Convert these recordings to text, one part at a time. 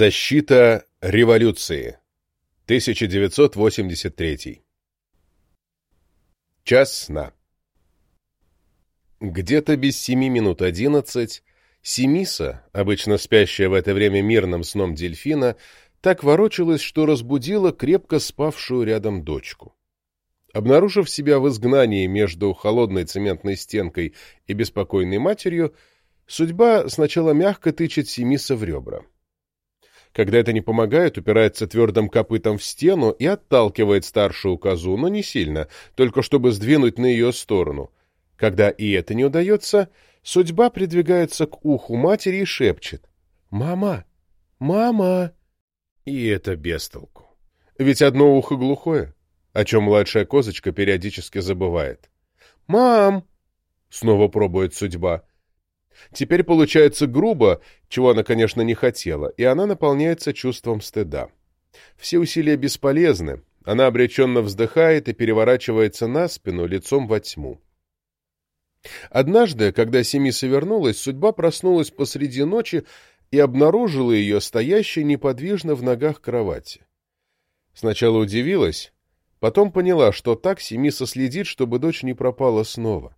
Защита революции. 1983. Час сна. Где-то без семи минут одиннадцать Семиса, обычно спящая в это время мирным сном дельфина, так ворочалась, что разбудила крепко спавшую рядом дочку. Обнаружив себя в изгнании между холодной цементной стенкой и беспокойной матерью, судьба сначала мягко тычет Семиса в ребра. Когда это не помогает, упирается твердым копытом в стену и отталкивает старшую козу, но не сильно, только чтобы сдвинуть на ее сторону. Когда и это не удается, судьба придвигается к уху матери и шепчет «Мама! Мама!» И это без толку. Ведь одно ухо глухое, о чем младшая козочка периодически забывает. «Мам!» — снова пробует судьба. Теперь получается грубо, чего она, конечно, не хотела, и она наполняется чувством стыда. Все усилия бесполезны, она обреченно вздыхает и переворачивается на спину лицом во тьму. Однажды, когда Семиса вернулась, судьба проснулась посреди ночи и обнаружила ее стоящей неподвижно в ногах кровати. Сначала удивилась, потом поняла, что так Семиса следит, чтобы дочь не пропала снова.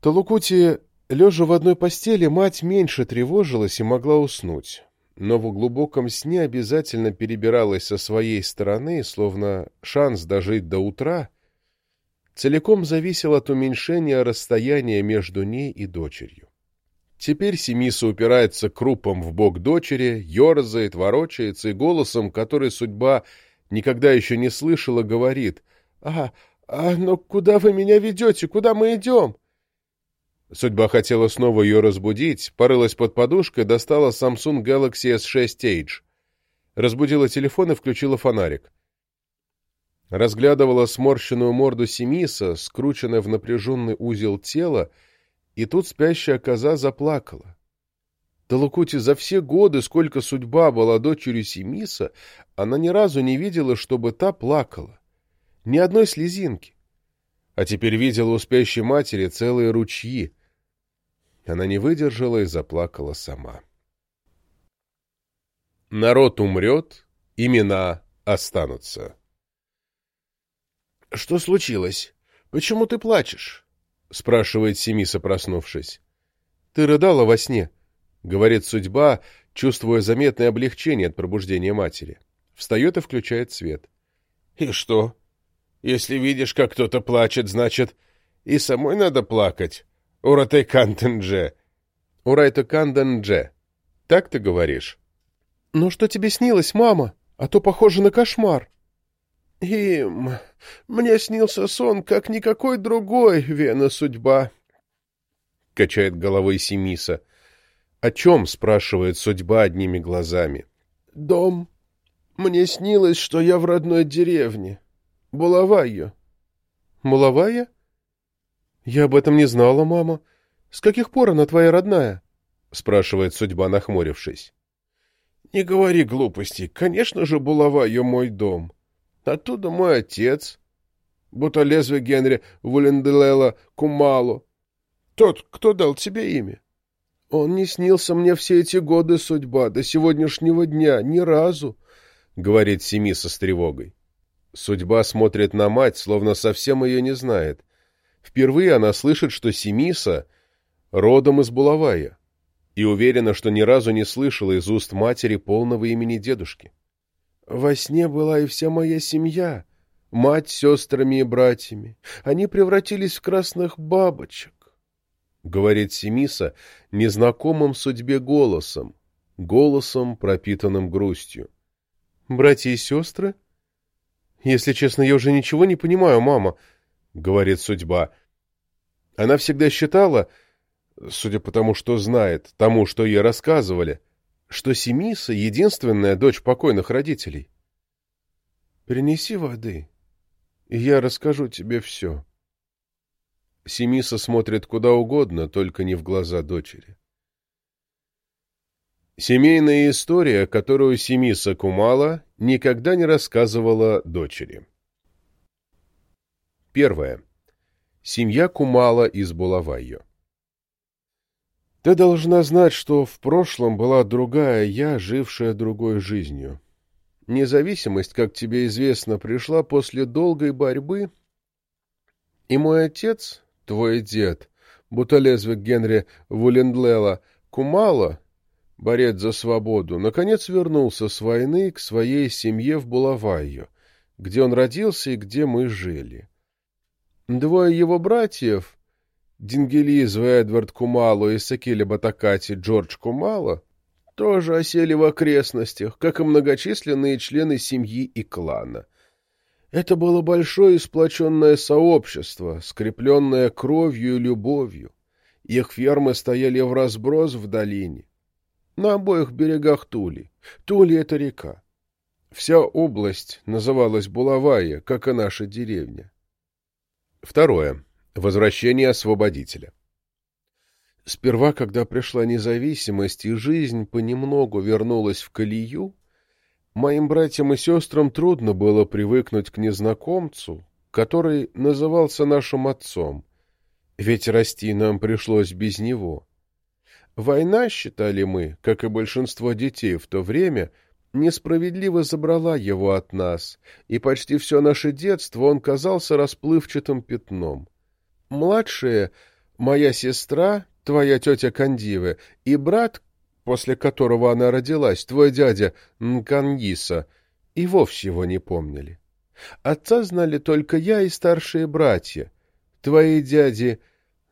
Талукути Лежа в одной постели, мать меньше тревожилась и могла уснуть, но в глубоком сне обязательно перебиралась со своей стороны, словно шанс дожить до утра целиком зависел от уменьшения расстояния между ней и дочерью. Теперь Семиса упирается крупом в бок дочери, ерзает, ворочается и голосом, который судьба никогда еще не слышала, говорит «А, а, но куда вы меня ведете? Куда мы идем?» Судьба хотела снова ее разбудить, порылась под подушкой, достала Samsung Galaxy S6 Edge. Разбудила телефон и включила фонарик. Разглядывала сморщенную морду Семиса, скрученное в напряженный узел тела, и тут спящая коза заплакала. Талукути за все годы, сколько судьба была дочерью Семиса, она ни разу не видела, чтобы та плакала. Ни одной слезинки. А теперь видела у спящей матери целые ручьи. Она не выдержала и заплакала сама. Народ умрет, имена останутся. — Что случилось? Почему ты плачешь? — спрашивает Семиса, проснувшись. — Ты рыдала во сне, — говорит судьба, чувствуя заметное облегчение от пробуждения матери. Встает и включает свет. — И что? Если видишь, как кто-то плачет, значит, и самой надо плакать. Урате Кантендже. Урайте Кандендже. Так ты говоришь? Ну что тебе снилось, мама? А то похоже на кошмар. Им, мне снился сон, как никакой другой, Вена судьба. Качает головой Семиса. О чем, спрашивает судьба одними глазами. Дом. Мне снилось, что я в родной деревне. Булавайо. Булавайя? «Я об этом не знала, мама. С каких пор она твоя родная?» — спрашивает судьба, нахмурившись. «Не говори глупостей. Конечно же, булава ее мой дом. Оттуда мой отец, будто лезвие Генри Вуленделела Кумалу. Тот, кто дал тебе имя. Он не снился мне все эти годы судьба, до сегодняшнего дня, ни разу», — говорит Семиса с тревогой. Судьба смотрит на мать, словно совсем ее не знает. Впервые она слышит, что Семиса родом из Булавая, и уверена, что ни разу не слышала из уст матери полного имени дедушки. «Во сне была и вся моя семья, мать сестрами и братьями. Они превратились в красных бабочек», — говорит Семиса незнакомым судьбе голосом, голосом, пропитанным грустью. «Братья и сестры? Если честно, я уже ничего не понимаю, мама», говорит судьба. Она всегда считала, судя по тому, что знает, тому, что ей рассказывали, что Семиса — единственная дочь покойных родителей. «Принеси воды, и я расскажу тебе все». Семиса смотрит куда угодно, только не в глаза дочери. Семейная история, которую Семиса Кумала никогда не рассказывала дочери. Первое. Семья Кумала из Булавайо. Ты должна знать, что в прошлом была другая я, жившая другой жизнью. Независимость, как тебе известно, пришла после долгой борьбы, и мой отец, твой дед, Буталезвик Генри Вулендлела Кумала, борец за свободу, наконец вернулся с войны к своей семье в Булавайо, где он родился и где мы жили. Двое его братьев, Дингелиз Эдвард Кумало и Сакили Батакати Джордж Кумало, тоже осели в окрестностях, как и многочисленные члены семьи и клана. Это было большое и сплоченное сообщество, скрепленное кровью и любовью. Их фермы стояли в разброс в долине. На обоих берегах Тули. Тули — это река. Вся область называлась Булавая, как и наша деревня. Второе. Возвращение освободителя. Сперва, когда пришла независимость и жизнь понемногу вернулась в колею, моим братьям и сестрам трудно было привыкнуть к незнакомцу, который назывался нашим отцом, ведь расти нам пришлось без него. Война, считали мы, как и большинство детей в то время, несправедливо забрала его от нас, и почти все наше детство он казался расплывчатым пятном. Младшая, моя сестра, твоя тетя Кандиве, и брат, после которого она родилась, твой дядя Нкангиса, и вовсе его не помнили. Отца знали только я и старшие братья, твои дяди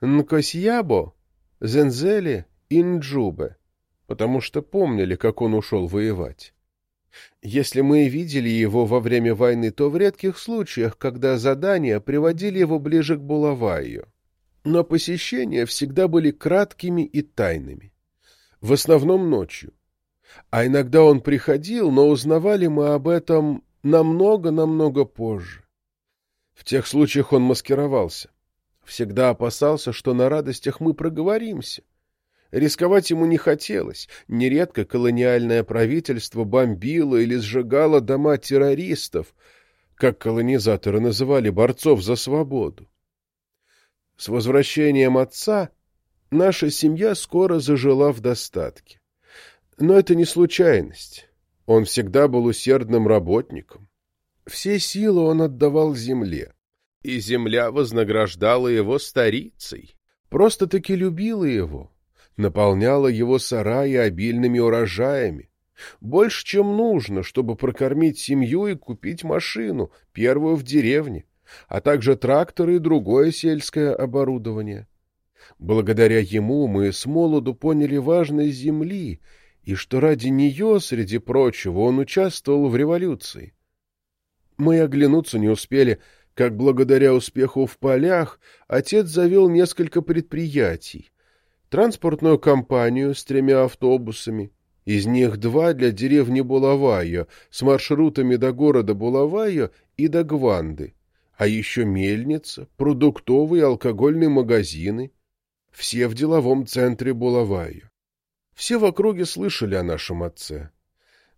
Нкосьябо, Зензели и Нджубе, потому что помнили, как он ушел воевать. Если мы видели его во время войны, то в редких случаях, когда задания приводили его ближе к Булавайю. Но посещения всегда были краткими и тайными. В основном ночью. А иногда он приходил, но узнавали мы об этом намного-намного позже. В тех случаях он маскировался. Всегда опасался, что на радостях мы проговоримся. Рисковать ему не хотелось. Нередко колониальное правительство бомбило или сжигало дома террористов, как колонизаторы называли борцов за свободу. С возвращением отца наша семья скоро зажила в достатке. Но это не случайность. Он всегда был усердным работником. Все силы он отдавал земле и земля вознаграждала его старицей, просто-таки любила его, наполняла его сараи обильными урожаями, больше, чем нужно, чтобы прокормить семью и купить машину, первую в деревне, а также тракторы и другое сельское оборудование. Благодаря ему мы с молоду поняли важность земли и что ради нее, среди прочего, он участвовал в революции. Мы оглянуться не успели, как благодаря успеху в полях отец завел несколько предприятий. Транспортную компанию с тремя автобусами, из них два для деревни Булавайо с маршрутами до города Булавайо и до Гванды, а еще мельница, продуктовые и алкогольные магазины, все в деловом центре Булавайо. Все в округе слышали о нашем отце.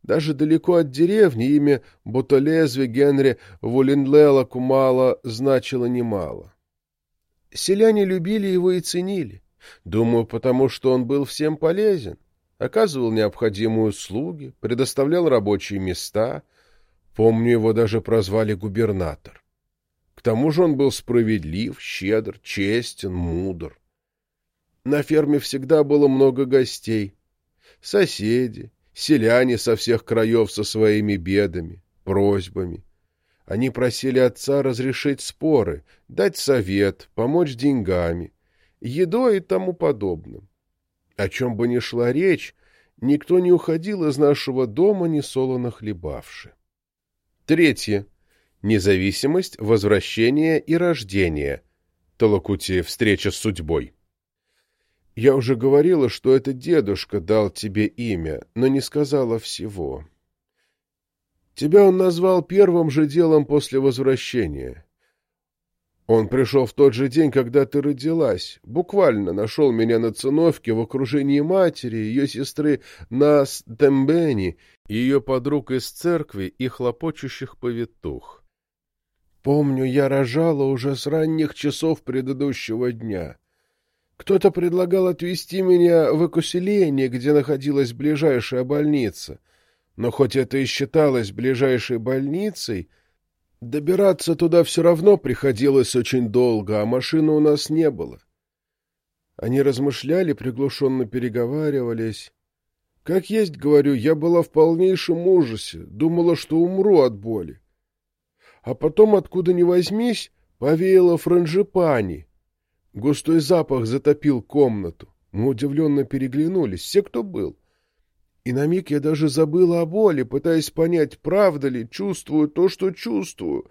Даже далеко от деревни имя Бутолезве Генри Вулинлела Кумала значило немало. Селяне любили его и ценили. Думаю, потому что он был всем полезен, оказывал необходимые услуги, предоставлял рабочие места. Помню, его даже прозвали губернатор. К тому же он был справедлив, щедр, честен, мудр. На ферме всегда было много гостей. Соседи, селяне со всех краев со своими бедами, просьбами. Они просили отца разрешить споры, дать совет, помочь деньгами, едой и тому подобным. О чем бы ни шла речь, никто не уходил из нашего дома, не солоно хлебавши. Третье. Независимость, возвращение и рождение. Толокути встреча с судьбой. Я уже говорила, что это дедушка дал тебе имя, но не сказала всего. Тебя он назвал первым же делом после возвращения. Он пришел в тот же день, когда ты родилась. Буквально нашел меня на циновке в окружении матери, ее сестры Нас Тембени, ее подруг из церкви и хлопочущих повитух. Помню, я рожала уже с ранних часов предыдущего дня. Кто-то предлагал отвезти меня в Экуселение, где находилась ближайшая больница. Но хоть это и считалось ближайшей больницей, добираться туда все равно приходилось очень долго, а машины у нас не было. Они размышляли, приглушенно переговаривались. Как есть, говорю, я была в полнейшем ужасе, думала, что умру от боли. А потом, откуда ни возьмись, повеяло франжипани. Густой запах затопил комнату. Мы удивленно переглянулись, все, кто был. И на миг я даже забыла о боли, пытаясь понять, правда ли чувствую то, что чувствую,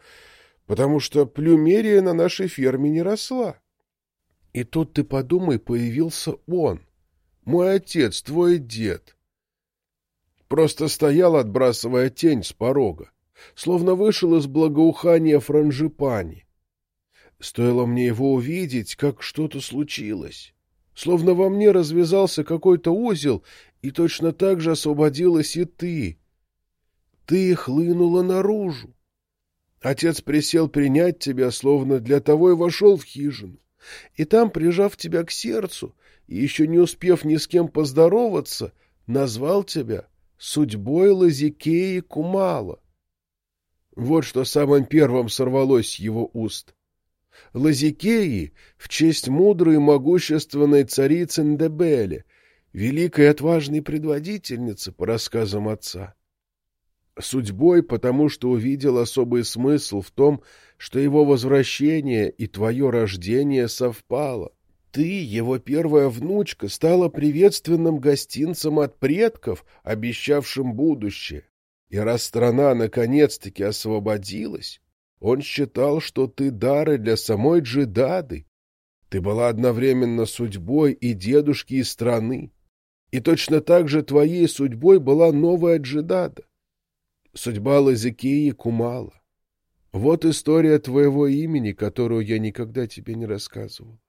потому что плюмерия на нашей ферме не росла. И тут ты подумай, появился он, мой отец, твой дед. Просто стоял, отбрасывая тень с порога словно вышел из благоухания франжипани. Стоило мне его увидеть, как что-то случилось. Словно во мне развязался какой-то узел, и точно так же освободилась и ты. Ты хлынула наружу. Отец присел принять тебя, словно для того и вошел в хижину. И там, прижав тебя к сердцу, и еще не успев ни с кем поздороваться, назвал тебя судьбой Лазикеи Кумала. Вот что самым первым сорвалось с его уст. Лазикеи в честь мудрой и могущественной царицы Ндебеле, великой отважной предводительницы, по рассказам отца. Судьбой, потому что увидел особый смысл в том, что его возвращение и твое рождение совпало. Ты, его первая внучка, стала приветственным гостинцем от предков, обещавшим будущее. И раз страна наконец-таки освободилась, он считал, что ты дары для самой Джидады. Ты была одновременно судьбой и дедушки, и страны. И точно так же твоей судьбой была новая Джидада. Судьба Лазикии Кумала. Вот история твоего имени, которую я никогда тебе не рассказывал.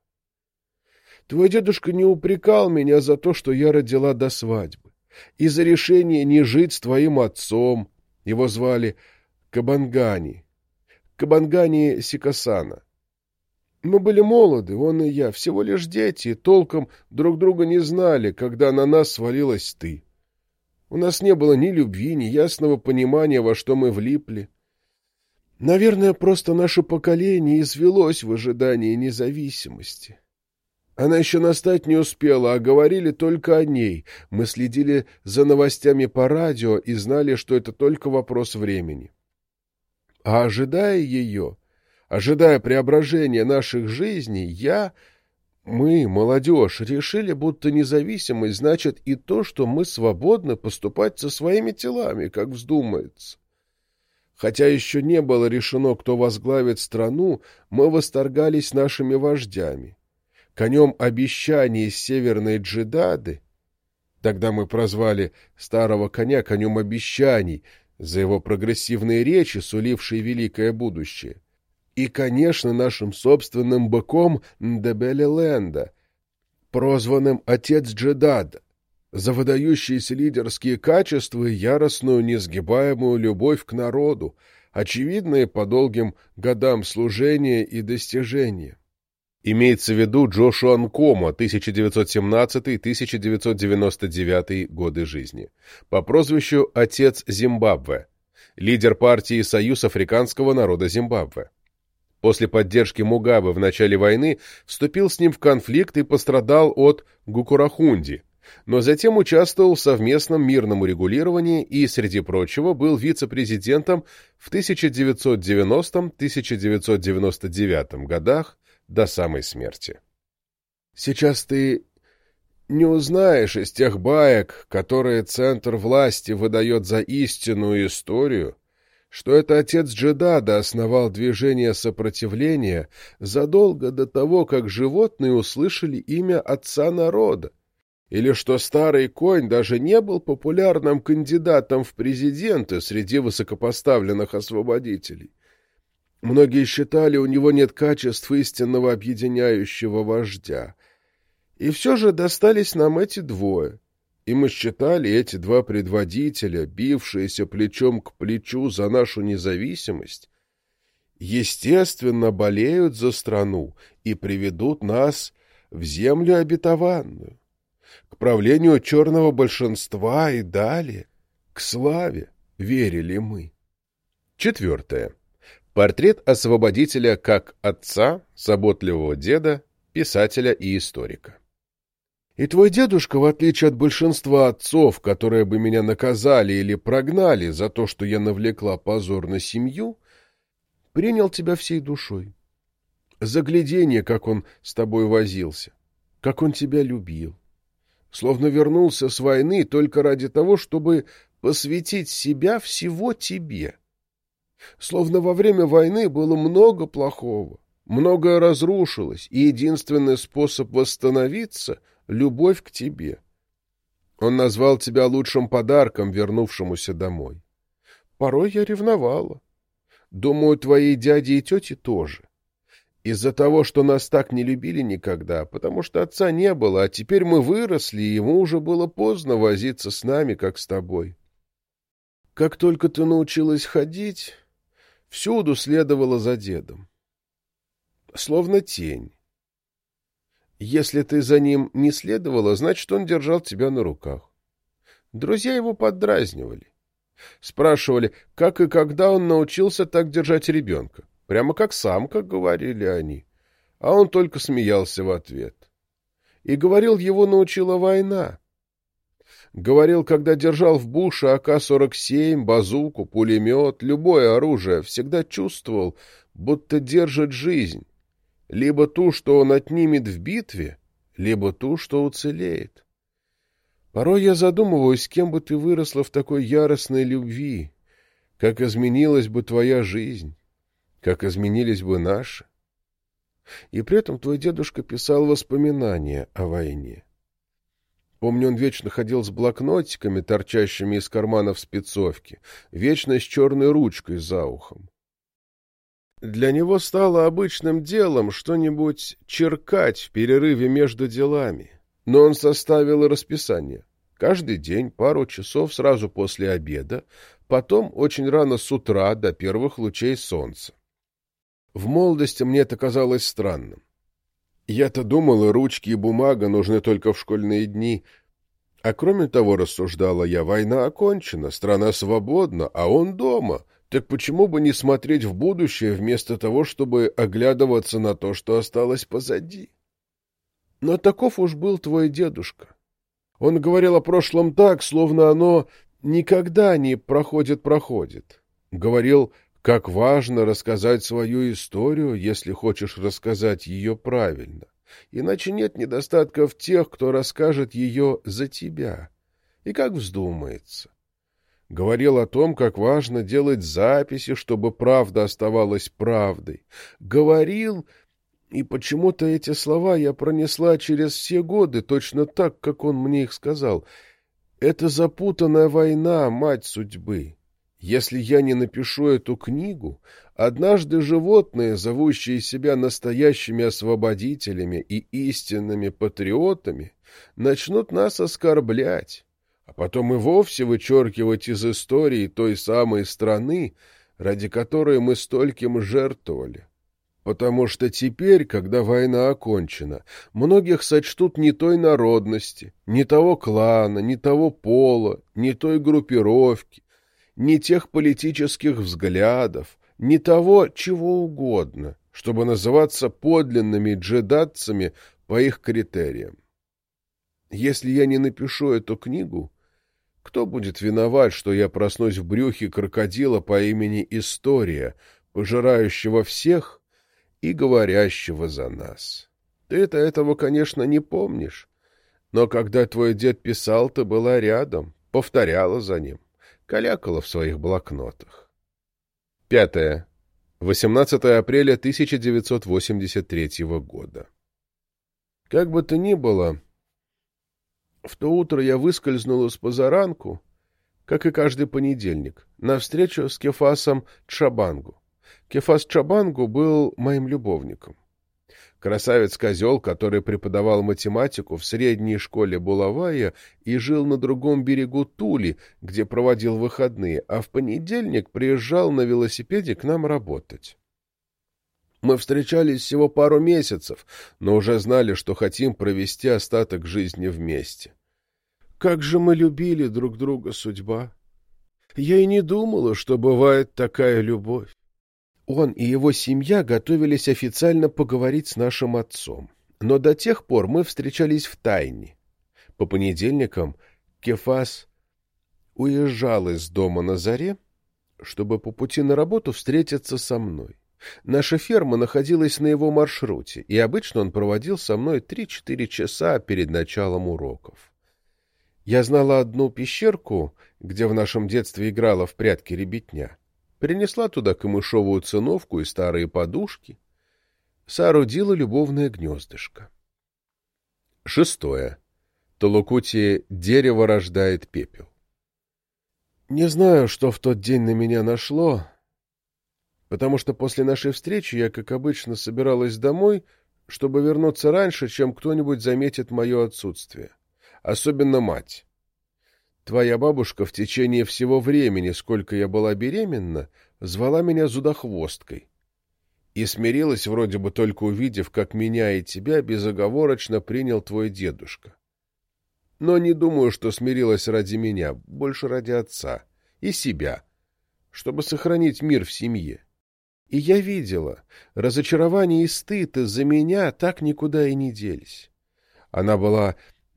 Твой дедушка не упрекал меня за то, что я родила до свадьбы и за решение не жить с твоим отцом. Его звали Кабангани. Кабангани Сикасана. Мы были молоды, он и я, всего лишь дети, и толком друг друга не знали, когда на нас свалилась ты. У нас не было ни любви, ни ясного понимания, во что мы влипли. Наверное, просто наше поколение извелось в ожидании независимости. Она еще настать не успела, а говорили только о ней. Мы следили за новостями по радио и знали, что это только вопрос времени. А ожидая ее, ожидая преображения наших жизней, я, мы, молодежь, решили, будто независимость значит и то, что мы свободны поступать со своими телами, как вздумается. Хотя еще не было решено, кто возглавит страну, мы восторгались нашими вождями конем обещаний северной Джидады, тогда мы прозвали старого коня конем обещаний за его прогрессивные речи, сулившие великое будущее, и, конечно, нашим собственным быком Ндебеле прозванным «Отец Джедада», за выдающиеся лидерские качества и яростную несгибаемую любовь к народу, очевидные по долгим годам служения и достижения. Имеется в виду Джошуа Нкомо, 1917-1999 годы жизни, по прозвищу «Отец Зимбабве», лидер партии Союз африканского народа Зимбабве. После поддержки Мугабе в начале войны вступил с ним в конфликт и пострадал от Гукурахунди, но затем участвовал в совместном мирном урегулировании и, среди прочего, был вице-президентом в 1990-1999 годах до самой смерти. Сейчас ты не узнаешь из тех баек, которые центр власти выдает за истинную историю, что это отец Джедада основал движение сопротивления задолго до того, как животные услышали имя отца народа, или что старый конь даже не был популярным кандидатом в президенты среди высокопоставленных освободителей. Многие считали, у него нет качеств истинного объединяющего вождя. И все же достались нам эти двое. И мы считали эти два предводителя, бившиеся плечом к плечу за нашу независимость, естественно, болеют за страну и приведут нас в землю обетованную, к правлению черного большинства и далее, к славе, верили мы. Четвертое. Портрет освободителя как отца, заботливого деда, писателя и историка. И твой дедушка, в отличие от большинства отцов, которые бы меня наказали или прогнали за то, что я навлекла позор на семью, принял тебя всей душой. Загляденье, как он с тобой возился, как он тебя любил. Словно вернулся с войны только ради того, чтобы посвятить себя всего тебе. Словно во время войны было много плохого, многое разрушилось, и единственный способ восстановиться — любовь к тебе. Он назвал тебя лучшим подарком, вернувшемуся домой. Порой я ревновала. Думаю, твои дяди и тети тоже. Из-за того, что нас так не любили никогда, потому что отца не было, а теперь мы выросли, и ему уже было поздно возиться с нами, как с тобой. Как только ты научилась ходить, всюду следовала за дедом. Словно тень. Если ты за ним не следовала, значит, он держал тебя на руках. Друзья его поддразнивали. Спрашивали, как и когда он научился так держать ребенка. Прямо как сам, как говорили они. А он только смеялся в ответ. И говорил, его научила война. Говорил, когда держал в буше АК-47, базуку, пулемет, любое оружие, всегда чувствовал, будто держит жизнь либо ту, что он отнимет в битве, либо ту, что уцелеет. Порой я задумываюсь, кем бы ты выросла в такой яростной любви, как изменилась бы твоя жизнь, как изменились бы наши. И при этом твой дедушка писал воспоминания о войне. Помню, он вечно ходил с блокнотиками, торчащими из карманов спецовки, вечно с черной ручкой за ухом. Для него стало обычным делом что-нибудь черкать в перерыве между делами. Но он составил расписание. Каждый день пару часов сразу после обеда, потом очень рано с утра до первых лучей солнца. В молодости мне это казалось странным. Я-то думал, и ручки, и бумага нужны только в школьные дни. А кроме того, рассуждала я, война окончена, страна свободна, а он дома — так почему бы не смотреть в будущее вместо того, чтобы оглядываться на то, что осталось позади? Но таков уж был твой дедушка. Он говорил о прошлом так, словно оно никогда не проходит-проходит. Говорил, как важно рассказать свою историю, если хочешь рассказать ее правильно. Иначе нет недостатка в тех, кто расскажет ее за тебя. И как вздумается говорил о том, как важно делать записи, чтобы правда оставалась правдой. Говорил, и почему-то эти слова я пронесла через все годы, точно так, как он мне их сказал. Это запутанная война, мать судьбы. Если я не напишу эту книгу, однажды животные, зовущие себя настоящими освободителями и истинными патриотами, начнут нас оскорблять а потом и вовсе вычеркивать из истории той самой страны, ради которой мы стольким жертвовали. Потому что теперь, когда война окончена, многих сочтут не той народности, не того клана, не того пола, не той группировки, не тех политических взглядов, не того чего угодно, чтобы называться подлинными джедатцами по их критериям. Если я не напишу эту книгу, кто будет виноват, что я проснусь в брюхе крокодила по имени История, пожирающего всех и говорящего за нас? Ты-то этого, конечно, не помнишь. Но когда твой дед писал, ты была рядом, повторяла за ним, калякала в своих блокнотах. Пятое. 18 апреля 1983 года. Как бы то ни было, в то утро я выскользнул из позаранку, как и каждый понедельник, на встречу с Кефасом Чабангу. Кефас Чабангу был моим любовником. Красавец-козел, который преподавал математику в средней школе Булавая и жил на другом берегу Тули, где проводил выходные, а в понедельник приезжал на велосипеде к нам работать. Мы встречались всего пару месяцев, но уже знали, что хотим провести остаток жизни вместе. Как же мы любили друг друга, судьба! Я и не думала, что бывает такая любовь. Он и его семья готовились официально поговорить с нашим отцом. Но до тех пор мы встречались в тайне. По понедельникам Кефас уезжал из дома на заре, чтобы по пути на работу встретиться со мной. Наша ферма находилась на его маршруте, и обычно он проводил со мной 3-4 часа перед началом уроков. Я знала одну пещерку, где в нашем детстве играла в прятки ребятня. Принесла туда камышовую циновку и старые подушки. Соорудила любовное гнездышко. Шестое. Толокути дерево рождает пепел. Не знаю, что в тот день на меня нашло, потому что после нашей встречи я, как обычно, собиралась домой, чтобы вернуться раньше, чем кто-нибудь заметит мое отсутствие. Особенно мать. Твоя бабушка в течение всего времени, сколько я была беременна, звала меня зудохвосткой. И смирилась, вроде бы только увидев, как меня и тебя безоговорочно принял твой дедушка. Но не думаю, что смирилась ради меня, больше ради отца и себя, чтобы сохранить мир в семье. И я видела, разочарование и стыд из-за меня так никуда и не делись. Она была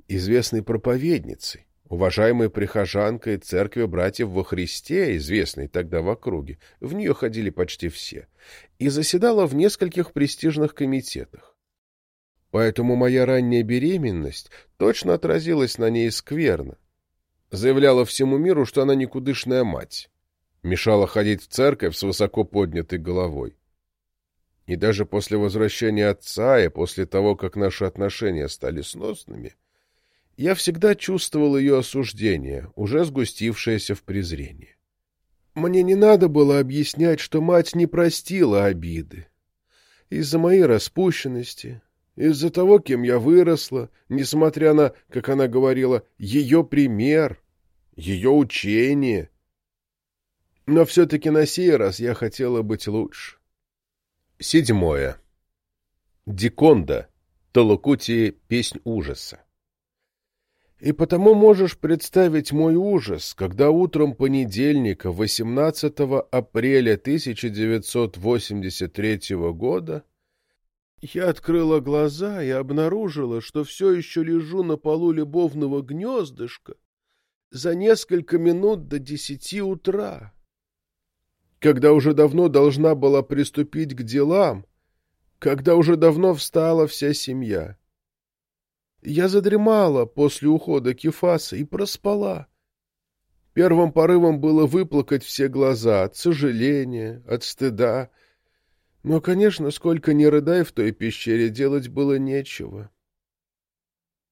известной проповедницей, уважаемой прихожанкой церкви братьев во Христе, известной тогда в округе, в нее ходили почти все, и заседала в нескольких престижных комитетах. Поэтому моя ранняя беременность точно отразилась на ней скверно. Заявляла всему миру, что она никудышная мать мешала ходить в церковь с высоко поднятой головой. И даже после возвращения отца и после того, как наши отношения стали сносными, я всегда чувствовал ее осуждение, уже сгустившееся в презрении. Мне не надо было объяснять, что мать не простила обиды. Из-за моей распущенности, из-за того, кем я выросла, несмотря на, как она говорила, ее пример, ее учение — но все-таки на сей раз я хотела быть лучше. Седьмое. Диконда. Толокути «Песнь ужаса». И потому можешь представить мой ужас, когда утром понедельника, 18 апреля 1983 года, я открыла глаза и обнаружила, что все еще лежу на полу любовного гнездышка за несколько минут до десяти утра когда уже давно должна была приступить к делам, когда уже давно встала вся семья. Я задремала после ухода Кефаса и проспала. Первым порывом было выплакать все глаза от сожаления, от стыда. Но, конечно, сколько ни рыдай в той пещере, делать было нечего.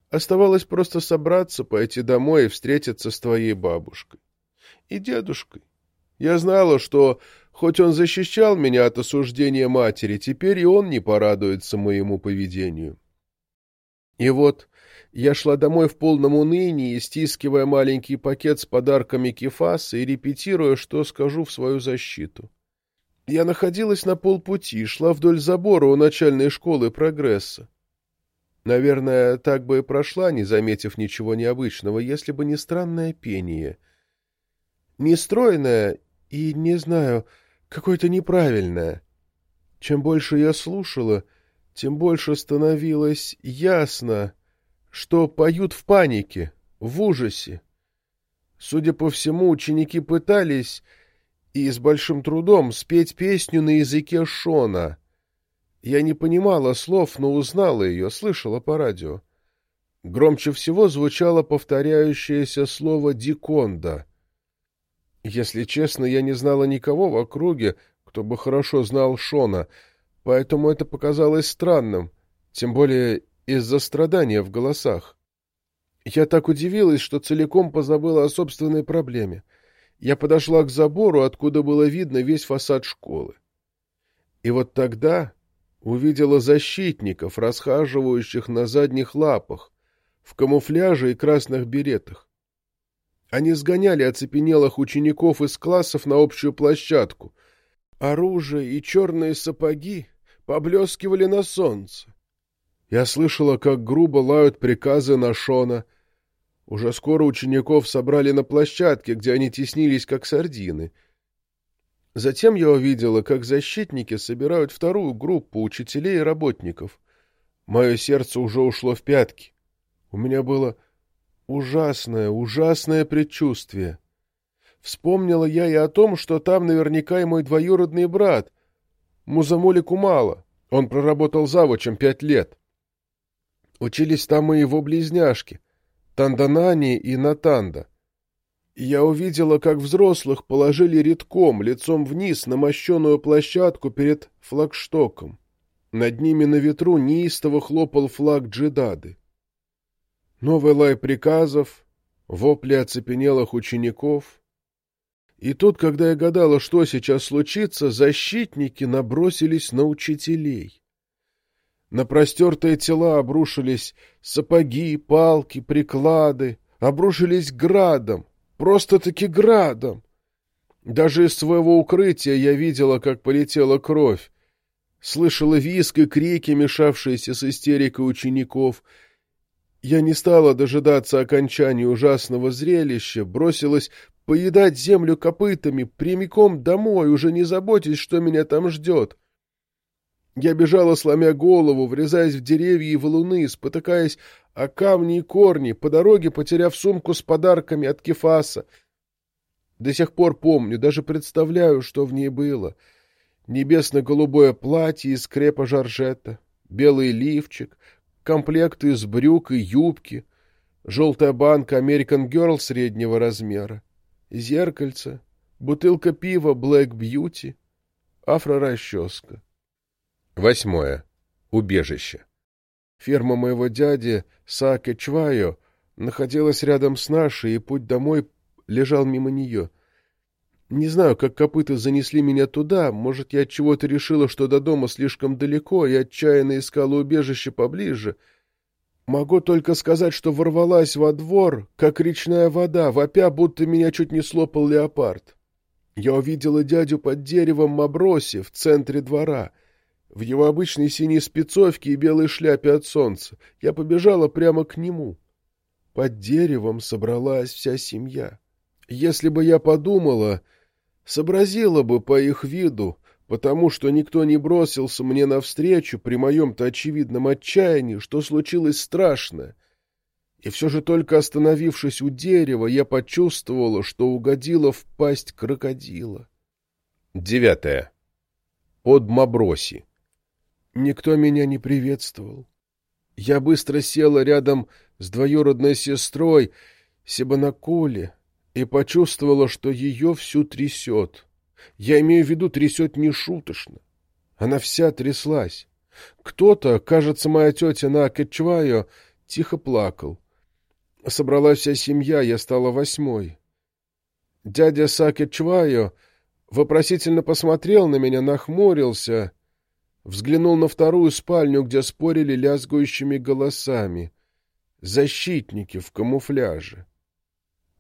Оставалось просто собраться, пойти домой и встретиться с твоей бабушкой и дедушкой. Я знала, что, хоть он защищал меня от осуждения матери, теперь и он не порадуется моему поведению. И вот я шла домой в полном унынии, стискивая маленький пакет с подарками Кефаса и репетируя, что скажу в свою защиту. Я находилась на полпути, шла вдоль забора у начальной школы прогресса. Наверное, так бы и прошла, не заметив ничего необычного, если бы не странное пение. Нестройное и, не знаю, какое-то неправильное. Чем больше я слушала, тем больше становилось ясно, что поют в панике, в ужасе. Судя по всему, ученики пытались, и с большим трудом, спеть песню на языке Шона. Я не понимала слов, но узнала ее, слышала по радио. Громче всего звучало повторяющееся слово «диконда». Если честно, я не знала никого в округе, кто бы хорошо знал Шона, поэтому это показалось странным, тем более из-за страдания в голосах. Я так удивилась, что целиком позабыла о собственной проблеме. Я подошла к забору, откуда было видно весь фасад школы. И вот тогда увидела защитников, расхаживающих на задних лапах, в камуфляже и красных беретах. Они сгоняли оцепенелых учеников из классов на общую площадку. Оружие и черные сапоги поблескивали на солнце. Я слышала, как грубо лают приказы на Шона. Уже скоро учеников собрали на площадке, где они теснились, как сардины. Затем я увидела, как защитники собирают вторую группу учителей и работников. Мое сердце уже ушло в пятки. У меня было ужасное, ужасное предчувствие. Вспомнила я и о том, что там наверняка и мой двоюродный брат, Музамули Кумала. Он проработал завучем пять лет. Учились там и его близняшки, Танданани и Натанда. Я увидела, как взрослых положили редком, лицом вниз, на мощеную площадку перед флагштоком. Над ними на ветру неистово хлопал флаг джедады. Новый лай приказов, вопли оцепенелых учеников. И тут, когда я гадала, что сейчас случится, защитники набросились на учителей. На простертые тела обрушились сапоги, палки, приклады, обрушились градом, просто-таки градом. Даже из своего укрытия я видела, как полетела кровь, слышала виск и крики, мешавшиеся с истерикой учеников. Я не стала дожидаться окончания ужасного зрелища, бросилась поедать землю копытами, прямиком домой, уже не заботясь, что меня там ждет. Я бежала, сломя голову, врезаясь в деревья и валуны, спотыкаясь о камни и корни, по дороге потеряв сумку с подарками от Кефаса. До сих пор помню, даже представляю, что в ней было. Небесно-голубое платье из крепа жаржета, белый лифчик, комплект из брюк и юбки, желтая банка American Girl среднего размера, зеркальце, бутылка пива Black Beauty, афрорасческа. Восьмое. Убежище. Ферма моего дяди Саке Чвайо находилась рядом с нашей, и путь домой лежал мимо нее. Не знаю, как копыта занесли меня туда, может, я от чего-то решила, что до дома слишком далеко, и отчаянно искала убежище поближе. Могу только сказать, что ворвалась во двор, как речная вода, вопя, будто меня чуть не слопал леопард. Я увидела дядю под деревом Маброси в центре двора — в его обычной синей спецовке и белой шляпе от солнца. Я побежала прямо к нему. Под деревом собралась вся семья. Если бы я подумала, сообразила бы по их виду, потому что никто не бросился мне навстречу при моем-то очевидном отчаянии, что случилось страшное. И все же только остановившись у дерева, я почувствовала, что угодила в пасть крокодила. Девятое. Под Маброси. Никто меня не приветствовал. Я быстро села рядом с двоюродной сестрой Себанакули и почувствовала, что ее всю трясет. Я имею в виду, трясет нешуточно. Она вся тряслась. Кто-то, кажется, моя тетя на Кетчвайо, тихо плакал. Собралась вся семья, я стала восьмой. Дядя Сакетчвайо вопросительно посмотрел на меня, нахмурился Взглянул на вторую спальню, где спорили лязгающими голосами. Защитники в камуфляже.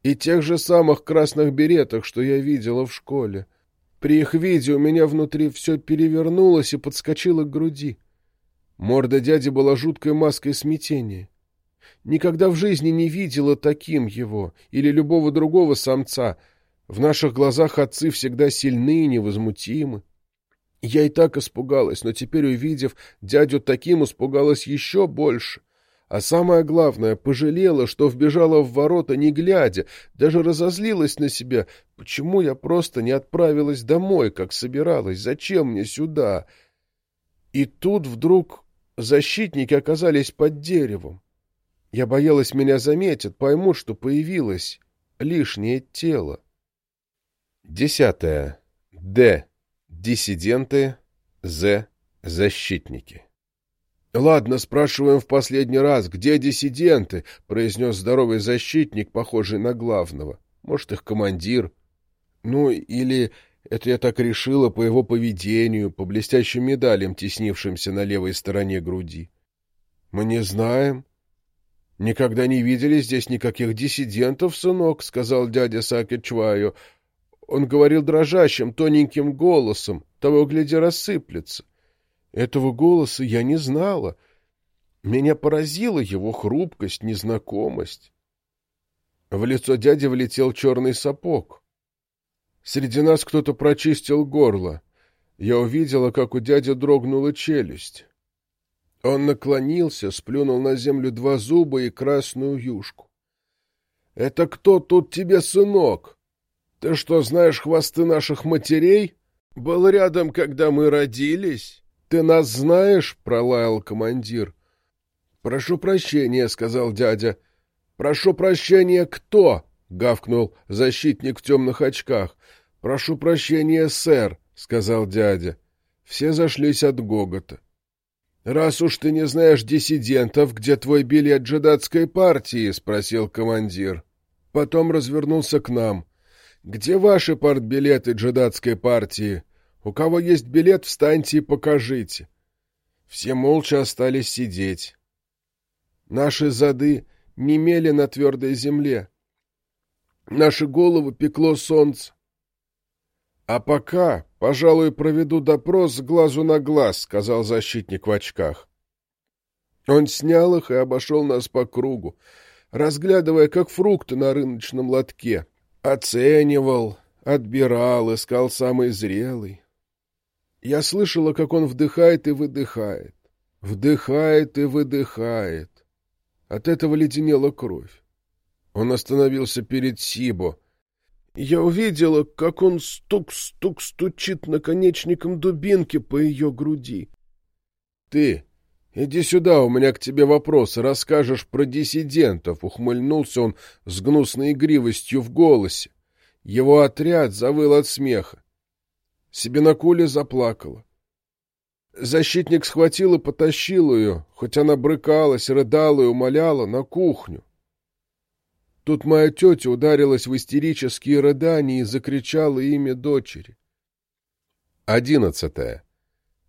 И тех же самых красных беретах, что я видела в школе. При их виде у меня внутри все перевернулось и подскочило к груди. Морда дяди была жуткой маской смятения. Никогда в жизни не видела таким его или любого другого самца. В наших глазах отцы всегда сильны и невозмутимы. Я и так испугалась, но теперь, увидев дядю таким, испугалась еще больше. А самое главное, пожалела, что вбежала в ворота не глядя, даже разозлилась на себя. Почему я просто не отправилась домой, как собиралась? Зачем мне сюда? И тут вдруг защитники оказались под деревом. Я боялась, меня заметят, поймут, что появилось лишнее тело. Десятое. Д. Диссиденты, З. Защитники. «Ладно, спрашиваем в последний раз, где диссиденты?» — произнес здоровый защитник, похожий на главного. «Может, их командир?» «Ну, или это я так решила по его поведению, по блестящим медалям, теснившимся на левой стороне груди». «Мы не знаем». «Никогда не видели здесь никаких диссидентов, сынок», — сказал дядя Сакичваю. Он говорил дрожащим, тоненьким голосом, того, гляди, рассыплется. Этого голоса я не знала. Меня поразила его хрупкость, незнакомость. В лицо дяди влетел черный сапог. Среди нас кто-то прочистил горло. Я увидела, как у дяди дрогнула челюсть. Он наклонился, сплюнул на землю два зуба и красную юшку. — Это кто тут тебе, сынок? Ты что, знаешь хвосты наших матерей? Был рядом, когда мы родились? Ты нас знаешь? — пролаял командир. — Прошу прощения, — сказал дядя. — Прошу прощения, кто? — гавкнул защитник в темных очках. — Прошу прощения, сэр, — сказал дядя. Все зашлись от гогота. «Раз уж ты не знаешь диссидентов, где твой билет джедатской партии?» — спросил командир. Потом развернулся к нам. «Где ваши партбилеты джедатской партии? У кого есть билет, встаньте и покажите». Все молча остались сидеть. Наши зады немели на твердой земле. Наши головы пекло солнце. А пока, пожалуй, проведу допрос глазу на глаз, — сказал защитник в очках. Он снял их и обошел нас по кругу, разглядывая, как фрукты на рыночном лотке. Оценивал, отбирал, искал самый зрелый. Я слышала, как он вдыхает и выдыхает, вдыхает и выдыхает. От этого леденела кровь. Он остановился перед Сибо — я увидела, как он стук-стук стучит наконечником дубинки по ее груди. — Ты, иди сюда, у меня к тебе вопрос, расскажешь про диссидентов, — ухмыльнулся он с гнусной игривостью в голосе. Его отряд завыл от смеха. Себенакуля заплакала. Защитник схватил и потащил ее, хоть она брыкалась, рыдала и умоляла, на кухню. Тут моя тетя ударилась в истерические рыдания и закричала имя дочери. Одиннадцатое.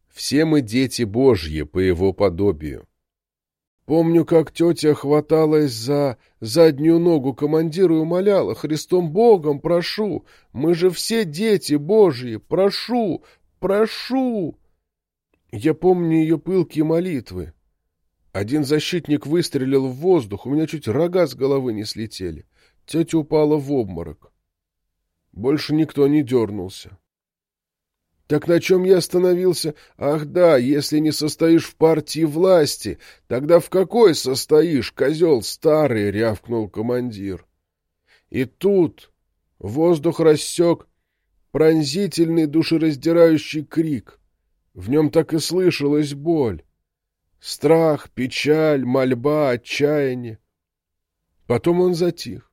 Все мы дети Божьи по его подобию. Помню, как тетя хваталась за заднюю ногу командиру и умоляла, «Христом Богом прошу, мы же все дети Божьи, прошу, прошу!» Я помню ее пылкие молитвы. Один защитник выстрелил в воздух, у меня чуть рога с головы не слетели. Тетя упала в обморок. Больше никто не дернулся. Так на чем я остановился? Ах да, если не состоишь в партии власти, тогда в какой состоишь, козел старый, рявкнул командир. И тут воздух рассек пронзительный душераздирающий крик. В нем так и слышалась боль. Страх, печаль, мольба, отчаяние. Потом он затих.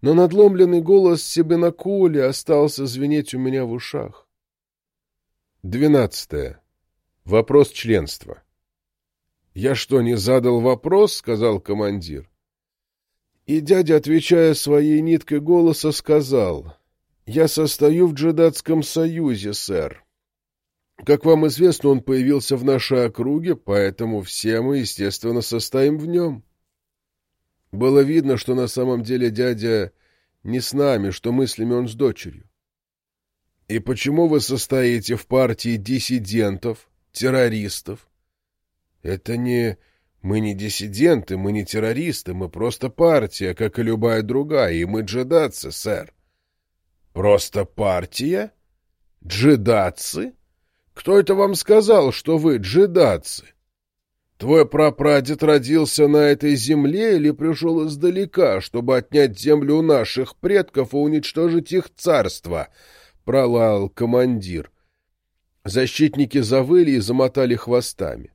Но надломленный голос Себенакули остался звенеть у меня в ушах. Двенадцатое. Вопрос членства. «Я что, не задал вопрос?» — сказал командир. И дядя, отвечая своей ниткой голоса, сказал, «Я состою в джедатском союзе, сэр. Как вам известно, он появился в нашей округе, поэтому все мы, естественно, состоим в нем. Было видно, что на самом деле дядя не с нами, что мыслями он с дочерью. И почему вы состоите в партии диссидентов, террористов? Это не... Мы не диссиденты, мы не террористы, мы просто партия, как и любая другая, и мы джедацы, сэр. Просто партия? Джедацы? Кто это вам сказал, что вы джедацы? Твой прапрадед родился на этой земле или пришел издалека, чтобы отнять землю у наших предков и уничтожить их царство? — пролаял командир. Защитники завыли и замотали хвостами.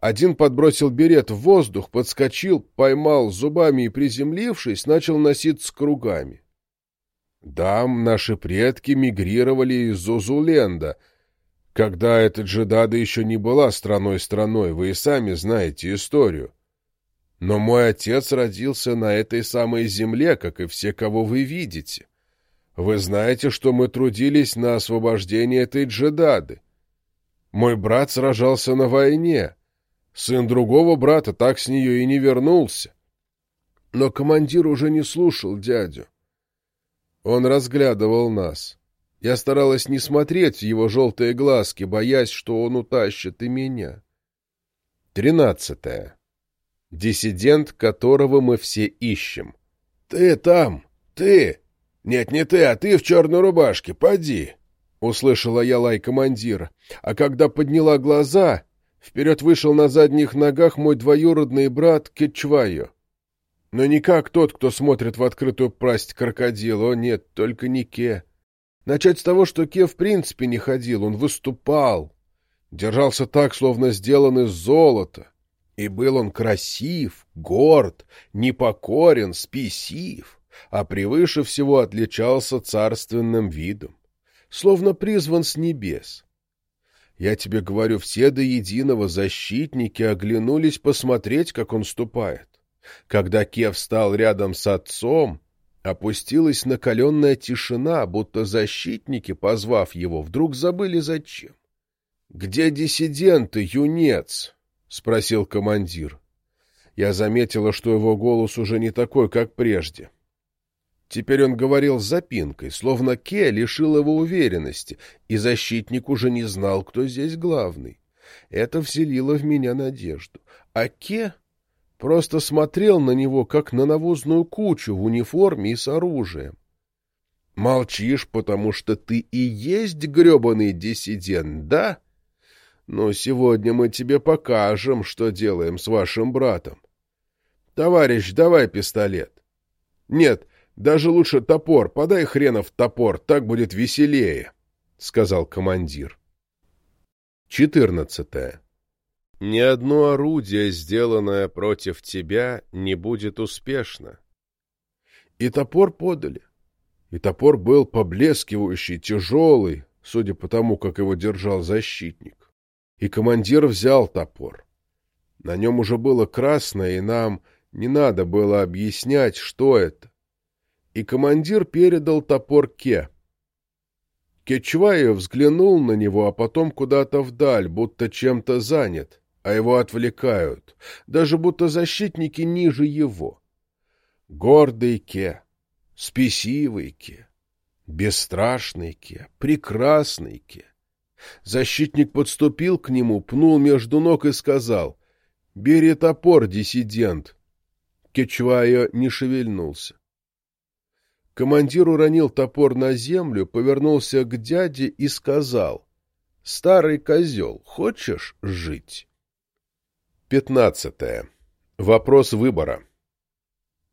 Один подбросил берет в воздух, подскочил, поймал зубами и, приземлившись, начал носиться кругами. Да, наши предки мигрировали из Зозуленда — когда эта Джедада еще не была страной-страной, вы и сами знаете историю. Но мой отец родился на этой самой земле, как и все, кого вы видите. Вы знаете, что мы трудились на освобождение этой Джедады. Мой брат сражался на войне. Сын другого брата так с нее и не вернулся. Но командир уже не слушал дядю. Он разглядывал нас. Я старалась не смотреть в его желтые глазки, боясь, что он утащит и меня. Тринадцатое. Диссидент, которого мы все ищем. «Ты там! Ты! Нет, не ты, а ты в черной рубашке, поди!» Услышала я лай командира, а когда подняла глаза, вперед вышел на задних ногах мой двоюродный брат Кетчвайо. Но не как тот, кто смотрит в открытую пасть крокодила, о нет, только не Ке. Начать с того, что Ке в принципе не ходил, он выступал, держался так, словно сделан из золота. И был он красив, горд, непокорен, спесив, а превыше всего отличался царственным видом, словно призван с небес. Я тебе говорю, все до единого защитники оглянулись посмотреть, как он ступает. Когда Кев встал рядом с отцом, опустилась накаленная тишина, будто защитники, позвав его, вдруг забыли зачем. — Где диссиденты, юнец? — спросил командир. Я заметила, что его голос уже не такой, как прежде. Теперь он говорил с запинкой, словно Ке лишил его уверенности, и защитник уже не знал, кто здесь главный. Это вселило в меня надежду. А Ке просто смотрел на него, как на навозную кучу в униформе и с оружием. Молчишь, потому что ты и есть гребаный диссидент, да? Но сегодня мы тебе покажем, что делаем с вашим братом. Товарищ, давай пистолет. Нет, даже лучше топор, подай хренов топор, так будет веселее, — сказал командир. Четырнадцатое. Ни одно орудие, сделанное против тебя, не будет успешно. И топор подали. И топор был поблескивающий, тяжелый, судя по тому, как его держал защитник. И командир взял топор. На нем уже было красное, и нам не надо было объяснять, что это. И командир передал топор Ке. Кечваев взглянул на него, а потом куда-то вдаль, будто чем-то занят а его отвлекают, даже будто защитники ниже его. Гордый Ке, спесивый Ке, бесстрашный Ке, прекрасный Ке. Защитник подступил к нему, пнул между ног и сказал «Бери топор, диссидент». Кечвайо не шевельнулся. Командир уронил топор на землю, повернулся к дяде и сказал «Старый козел, хочешь жить?» Пятнадцатое. Вопрос выбора.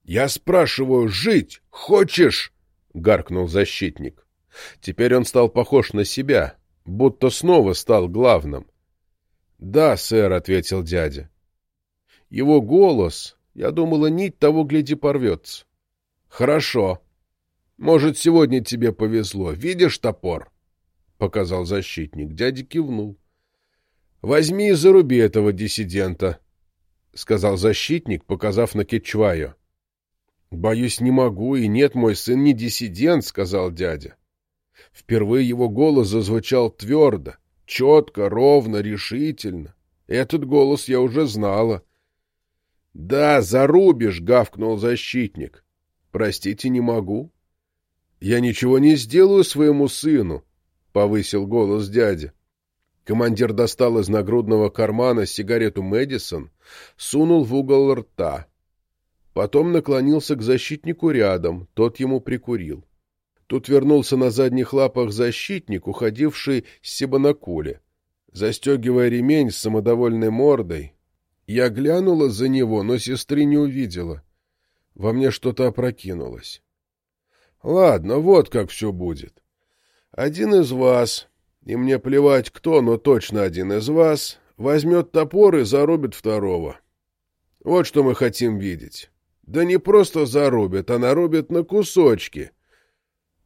«Я спрашиваю, жить хочешь?» — гаркнул защитник. Теперь он стал похож на себя, будто снова стал главным. «Да, сэр», — ответил дядя. Его голос, я думала, нить того, гляди, порвется. «Хорошо. Может, сегодня тебе повезло. Видишь топор?» — показал защитник. Дядя кивнул. «Возьми и заруби этого диссидента», — сказал защитник, показав на Кетчваю. «Боюсь, не могу, и нет, мой сын не диссидент», — сказал дядя. Впервые его голос зазвучал твердо, четко, ровно, решительно. Этот голос я уже знала. «Да, зарубишь», — гавкнул защитник. «Простите, не могу». «Я ничего не сделаю своему сыну», — повысил голос дядя. Командир достал из нагрудного кармана сигарету «Мэдисон», сунул в угол рта. Потом наклонился к защитнику рядом, тот ему прикурил. Тут вернулся на задних лапах защитник, уходивший с Сибанакули. Застегивая ремень с самодовольной мордой, я глянула за него, но сестры не увидела. Во мне что-то опрокинулось. Ладно, вот как все будет. Один из вас и мне плевать кто, но точно один из вас, возьмет топор и зарубит второго. Вот что мы хотим видеть. Да не просто зарубит, а нарубит на кусочки.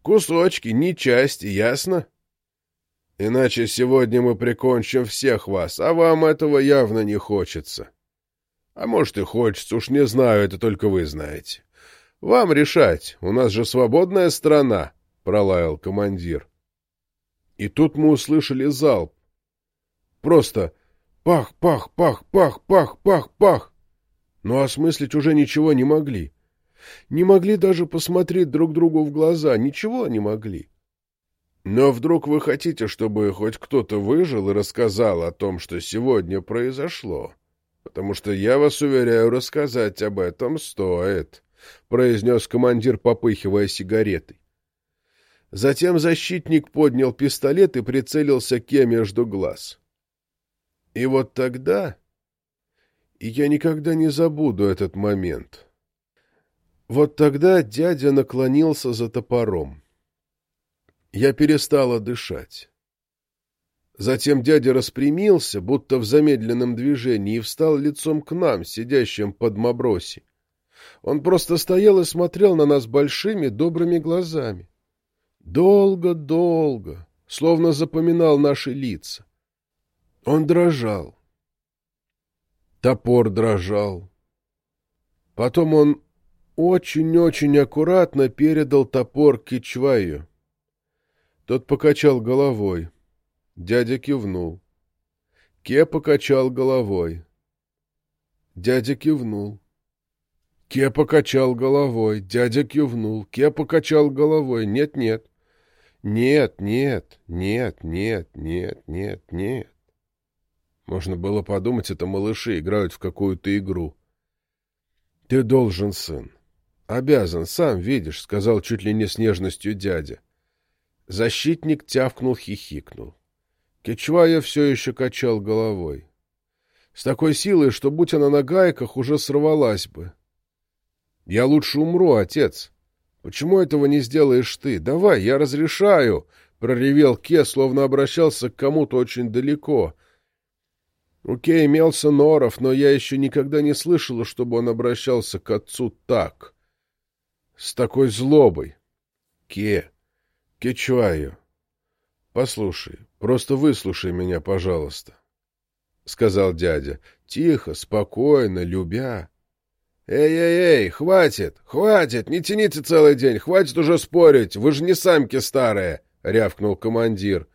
Кусочки, не части, ясно? Иначе сегодня мы прикончим всех вас, а вам этого явно не хочется. А может и хочется, уж не знаю, это только вы знаете. Вам решать, у нас же свободная страна, — пролаял командир. И тут мы услышали залп. Просто пах, пах, пах, пах, пах, пах, пах. Но осмыслить уже ничего не могли. Не могли даже посмотреть друг другу в глаза, ничего не могли. Но вдруг вы хотите, чтобы хоть кто-то выжил и рассказал о том, что сегодня произошло? Потому что я вас уверяю, рассказать об этом стоит, — произнес командир, попыхивая сигаретой. Затем защитник поднял пистолет и прицелился Ке между глаз. И вот тогда... И я никогда не забуду этот момент. Вот тогда дядя наклонился за топором. Я перестала дышать. Затем дядя распрямился, будто в замедленном движении, и встал лицом к нам, сидящим под маброси. Он просто стоял и смотрел на нас большими добрыми глазами. Долго-долго, словно запоминал наши лица. Он дрожал. Топор дрожал. Потом он очень-очень аккуратно передал топор Кичваю. Тот покачал головой. Дядя кивнул. Ке покачал головой. Дядя кивнул. Ке покачал головой. Дядя кивнул. Ке покачал головой. Нет-нет. Нет, нет, нет, нет, нет, нет, нет. Можно было подумать, это малыши играют в какую-то игру. Ты должен, сын. Обязан, сам видишь, сказал чуть ли не с нежностью дядя. Защитник тявкнул, хихикнул. Кечвая все еще качал головой. С такой силой, что, будь она на гайках, уже сорвалась бы. «Я лучше умру, отец. Почему этого не сделаешь ты? Давай, я разрешаю!» — проревел Ке, словно обращался к кому-то очень далеко. У Ке имелся Норов, но я еще никогда не слышала, чтобы он обращался к отцу так. С такой злобой. Ке, Кечуаю, послушай, просто выслушай меня, пожалуйста, — сказал дядя, тихо, спокойно, любя. «Эй-эй-эй, хватит, хватит, не тяните целый день, хватит уже спорить, вы же не самки старые!» — рявкнул командир.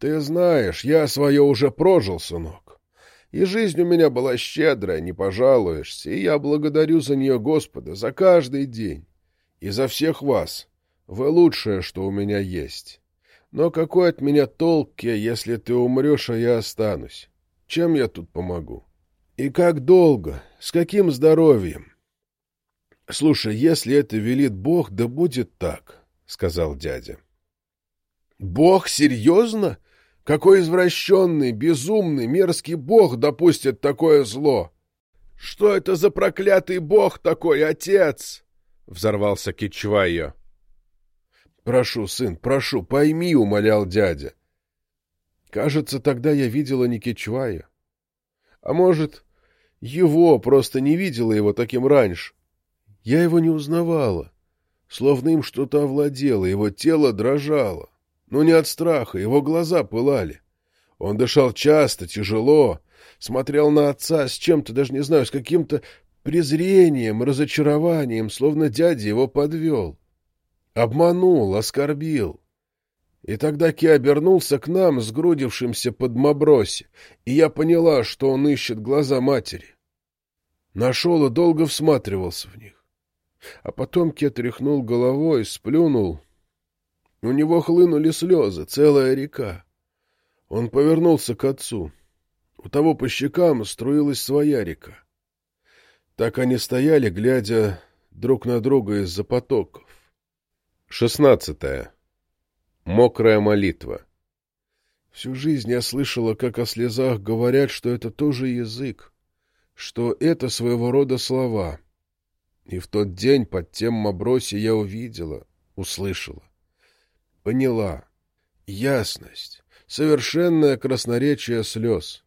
«Ты знаешь, я свое уже прожил, сынок, и жизнь у меня была щедрая, не пожалуешься, и я благодарю за нее Господа за каждый день и за всех вас». Вы лучшее, что у меня есть. Но какой от меня толк, если ты умрешь, а я останусь? Чем я тут помогу? И как долго? С каким здоровьем? Слушай, если это велит Бог, да будет так, — сказал дядя. Бог? Серьезно? Какой извращенный, безумный, мерзкий Бог допустит такое зло? Что это за проклятый Бог такой, отец? — взорвался Кичвайо. «Прошу, сын, прошу, пойми», — умолял дядя. Кажется, тогда я видела не Кечвая. А может, его, просто не видела его таким раньше. Я его не узнавала. Словно им что-то овладело, его тело дрожало. Но не от страха, его глаза пылали. Он дышал часто, тяжело, смотрел на отца с чем-то, даже не знаю, с каким-то презрением, разочарованием, словно дядя его подвел. Обманул, оскорбил. И тогда Ки обернулся к нам, сгрудившимся под Мабросе, и я поняла, что он ищет глаза матери. Нашел и долго всматривался в них. А потом Ке тряхнул головой, сплюнул. У него хлынули слезы, целая река. Он повернулся к отцу. У того по щекам струилась своя река. Так они стояли, глядя друг на друга из-за потоков. Шестнадцатое. Мокрая молитва. Всю жизнь я слышала, как о слезах говорят, что это тоже язык, что это своего рода слова. И в тот день под тем мабросе я увидела, услышала, поняла. Ясность, совершенное красноречие слез.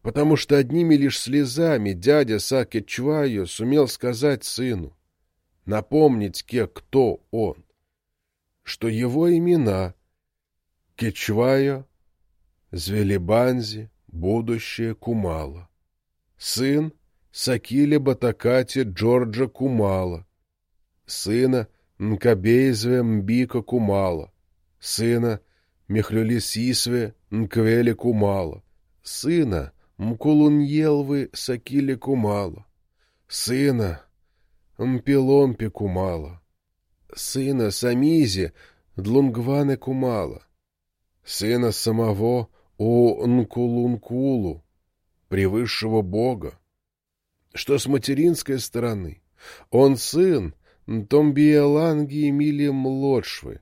Потому что одними лишь слезами дядя Саки Чвайо сумел сказать сыну, напомнить Ке, кто он что его имена Кечвайо, Звелибанзи, будущее Кумала, сын Сакили Батакати Джорджа Кумала, сына Нкабейзве Мбика Кумала, сына Мехлюлисисве Нквели Кумала, сына Мкулуньелвы Сакили Кумала, сына Мпиломпи Кумала, сына Самизи Длунгване Кумала, сына самого Ункулункулу, превысшего бога, что с материнской стороны? Он сын Томбиеланги Эмилии Млодшвы,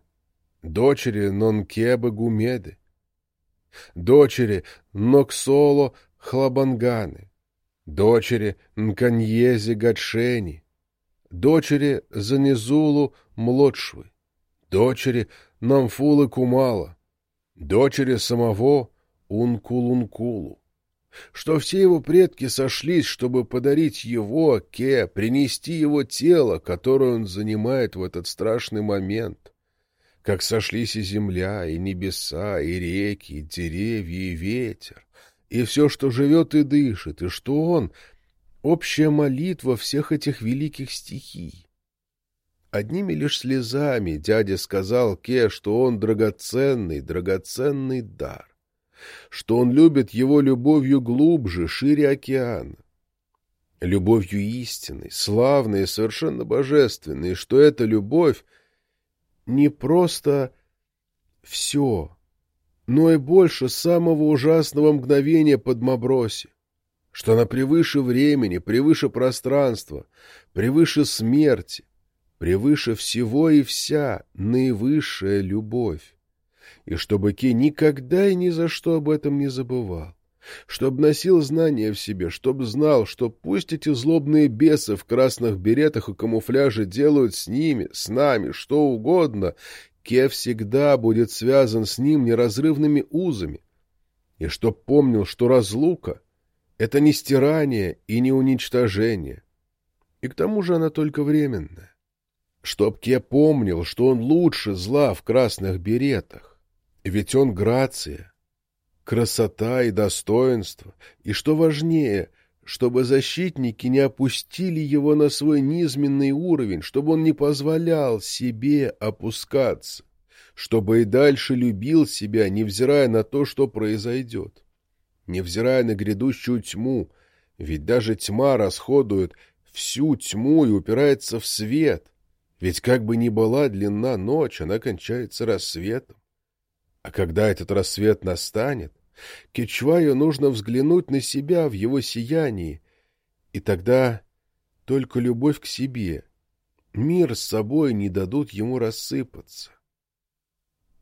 дочери Нонкебы Гумеды, дочери Ноксоло Хлабанганы, дочери Нканьези Гатшени, дочери Занизулу Млодшвы, дочери Намфулы Кумала, дочери самого Ункулункулу, что все его предки сошлись, чтобы подарить его, Ке, принести его тело, которое он занимает в этот страшный момент, как сошлись и земля, и небеса, и реки, и деревья, и ветер, и все, что живет и дышит, и что он — общая молитва всех этих великих стихий. Одними лишь слезами дядя сказал Ке, что он драгоценный, драгоценный дар что он любит его любовью глубже, шире океана. Любовью истинной, славной и совершенно божественной, и что эта любовь не просто все, но и больше самого ужасного мгновения под Мабросе, что она превыше времени, превыше пространства, превыше смерти, превыше всего и вся наивысшая любовь. И чтобы Ки никогда и ни за что об этом не забывал, чтобы носил знания в себе, чтобы знал, что пусть эти злобные бесы в красных беретах и камуфляже делают с ними, с нами, что угодно, Ке всегда будет связан с ним неразрывными узами, и чтоб помнил, что разлука — это не стирание и не уничтожение, и к тому же она только временная. Чтоб Ке помнил, что он лучше зла в красных беретах, ведь он грация, красота и достоинство, и, что важнее, чтобы защитники не опустили его на свой низменный уровень, чтобы он не позволял себе опускаться, чтобы и дальше любил себя, невзирая на то, что произойдет, невзирая на грядущую тьму, ведь даже тьма расходует всю тьму и упирается в свет, ведь как бы ни была длинна ночь, она кончается рассветом. А когда этот рассвет настанет, Кичваю нужно взглянуть на себя в его сиянии, и тогда только любовь к себе, мир с собой не дадут ему рассыпаться.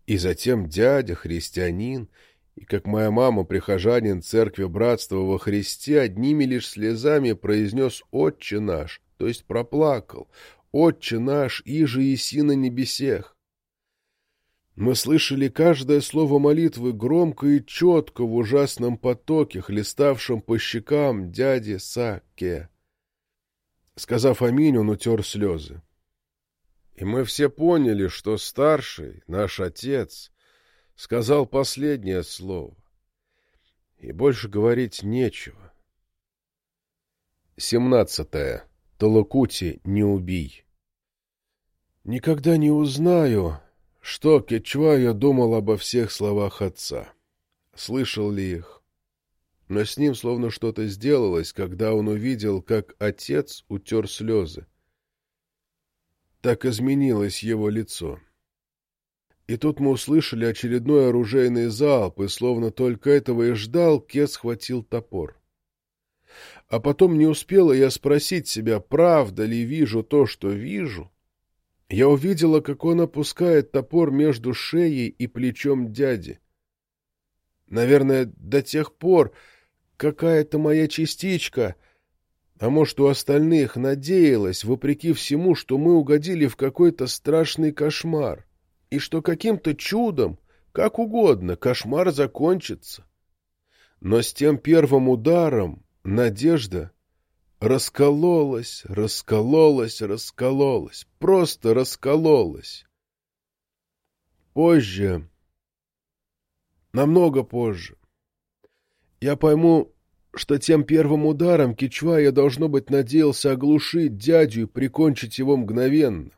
И затем дядя, христианин, и, как моя мама, прихожанин церкви братства во Христе, одними лишь слезами произнес «Отче наш», то есть проплакал, «Отче наш, иже еси на небесех». Мы слышали каждое слово молитвы громко и четко в ужасном потоке, хлеставшем по щекам дяди Саке. Сказав аминь, он утер слезы. И мы все поняли, что старший, наш отец, сказал последнее слово. И больше говорить нечего. Семнадцатое. Толокути не убий. Никогда не узнаю, что Кечвая думал обо всех словах отца? Слышал ли их? Но с ним словно что-то сделалось, когда он увидел, как отец утер слезы. Так изменилось его лицо. И тут мы услышали очередной оружейный залп, и словно только этого и ждал, Кет схватил топор. А потом не успела я спросить себя, правда ли вижу то, что вижу, я увидела, как он опускает топор между шеей и плечом дяди. Наверное, до тех пор какая-то моя частичка, а может, у остальных, надеялась, вопреки всему, что мы угодили в какой-то страшный кошмар, и что каким-то чудом, как угодно, кошмар закончится. Но с тем первым ударом надежда раскололась, раскололась, раскололась, просто раскололась. Позже, намного позже, я пойму, что тем первым ударом Кичва я, должно быть, надеялся оглушить дядю и прикончить его мгновенно,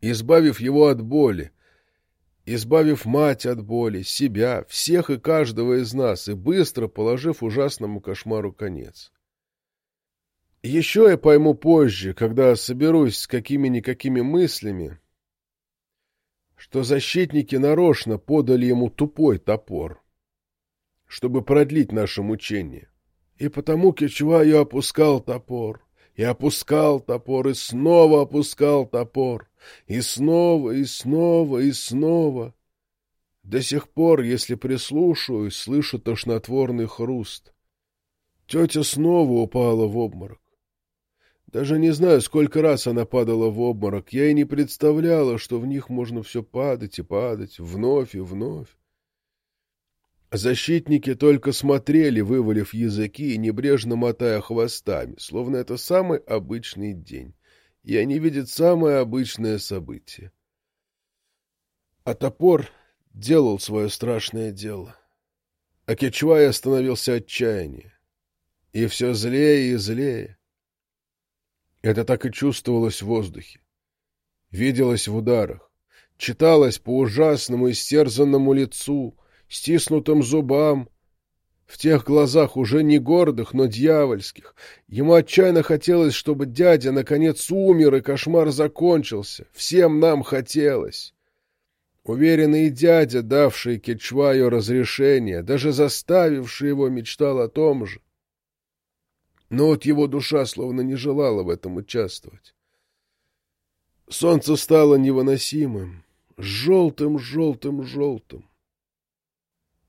избавив его от боли, избавив мать от боли, себя, всех и каждого из нас, и быстро положив ужасному кошмару конец. Еще я пойму позже, когда соберусь с какими-никакими мыслями. что защитники нарочно подали ему тупой топор, чтобы продлить наше мучение. И потому Кичваю опускал топор, и опускал топор, и снова опускал топор, и снова, и снова, и снова. До сих пор, если прислушаюсь, слышу тошнотворный хруст. Тетя снова упала в обморок. Даже не знаю, сколько раз она падала в обморок. Я и не представляла, что в них можно все падать и падать, вновь и вновь. Защитники только смотрели, вывалив языки и небрежно мотая хвостами, словно это самый обычный день, и они видят самое обычное событие. А топор делал свое страшное дело. А Кечвай остановился отчаяние. И все злее и злее. Это так и чувствовалось в воздухе. Виделось в ударах. Читалось по ужасному истерзанному лицу, стиснутым зубам, в тех глазах уже не гордых, но дьявольских. Ему отчаянно хотелось, чтобы дядя наконец умер и кошмар закончился. Всем нам хотелось. Уверенный дядя, давший Кечваю разрешение, даже заставивший его, мечтал о том же. Но вот его душа словно не желала в этом участвовать. Солнце стало невыносимым, желтым,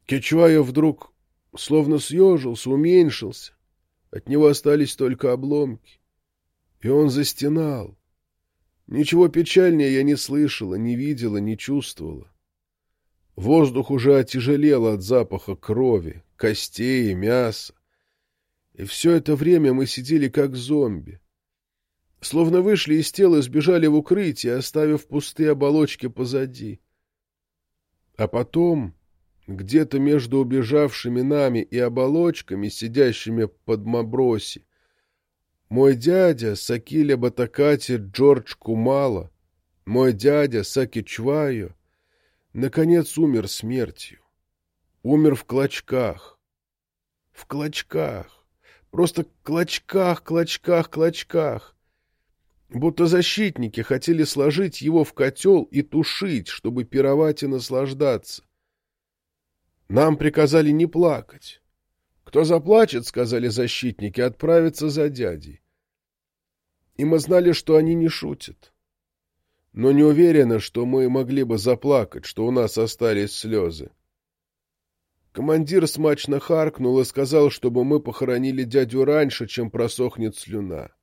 Кечвая вдруг словно съежился, уменьшился. От него остались только обломки. И он застенал. Ничего печальнее я не слышала, не видела, не чувствовала. Воздух уже отяжелел от запаха крови, костей и мяса. И все это время мы сидели как зомби. Словно вышли из тела и сбежали в укрытие, оставив пустые оболочки позади. А потом где-то между убежавшими нами и оболочками, сидящими под Маброси, мой дядя Сакиля Батакати Джордж Кумала, мой дядя Саки Чвайо, наконец умер смертью. Умер в клочках. В клочках. Просто клочках, клочках, клочках. Будто защитники хотели сложить его в котел и тушить, чтобы пировать и наслаждаться. Нам приказали не плакать. Кто заплачет, сказали защитники, отправится за дядей. И мы знали, что они не шутят. Но не уверены, что мы могли бы заплакать, что у нас остались слезы. Командир смачно харкнул и сказал, чтобы мы похоронили дядю раньше, чем просохнет слюна.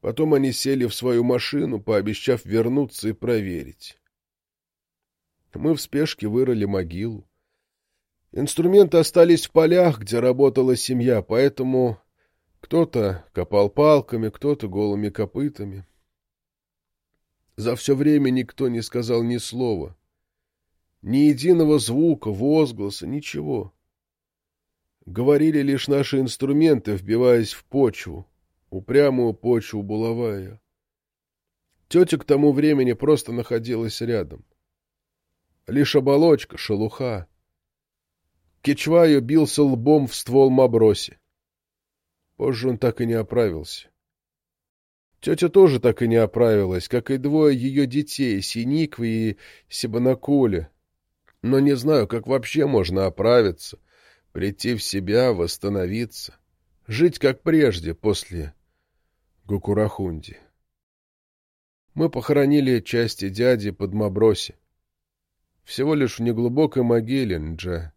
Потом они сели в свою машину, пообещав вернуться и проверить. Мы в спешке вырыли могилу. Инструменты остались в полях, где работала семья, поэтому кто-то копал палками, кто-то голыми копытами. За все время никто не сказал ни слова. Ни единого звука, возгласа, ничего. Говорили лишь наши инструменты, вбиваясь в почву, упрямую почву булавая. Тетя к тому времени просто находилась рядом. Лишь оболочка, шелуха. Кичваю бился лбом в ствол Маброси. Позже он так и не оправился. Тетя тоже так и не оправилась, как и двое ее детей, Синиквы и Сибанакули. Но не знаю, как вообще можно оправиться, прийти в себя, восстановиться, жить как прежде после Гукурахунди. Мы похоронили части дяди под Маброси. Всего лишь в неглубокой могиле Нджа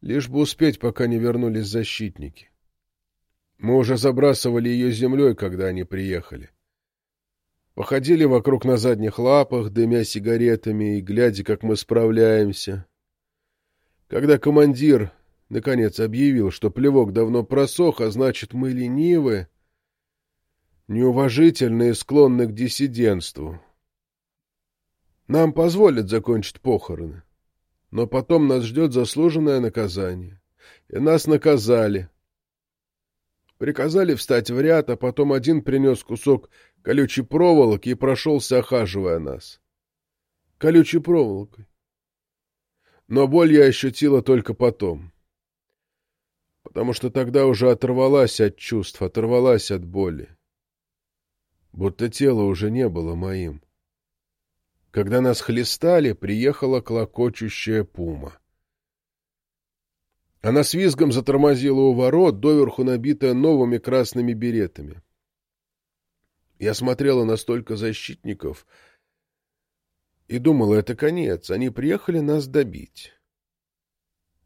лишь бы успеть, пока не вернулись защитники. Мы уже забрасывали ее землей, когда они приехали. Походили вокруг на задних лапах, дымя сигаретами и глядя, как мы справляемся. Когда командир, наконец, объявил, что плевок давно просох, а значит, мы ленивы, неуважительны и склонны к диссидентству. Нам позволят закончить похороны. Но потом нас ждет заслуженное наказание. И нас наказали. Приказали встать в ряд, а потом один принес кусок колючей проволоки и прошелся, охаживая нас. Колючей проволокой. Но боль я ощутила только потом. Потому что тогда уже оторвалась от чувств, оторвалась от боли. Будто тело уже не было моим. Когда нас хлестали, приехала клокочущая пума. Она с визгом затормозила у ворот, доверху набитая новыми красными беретами. Я смотрела на столько защитников и думала, это конец, они приехали нас добить.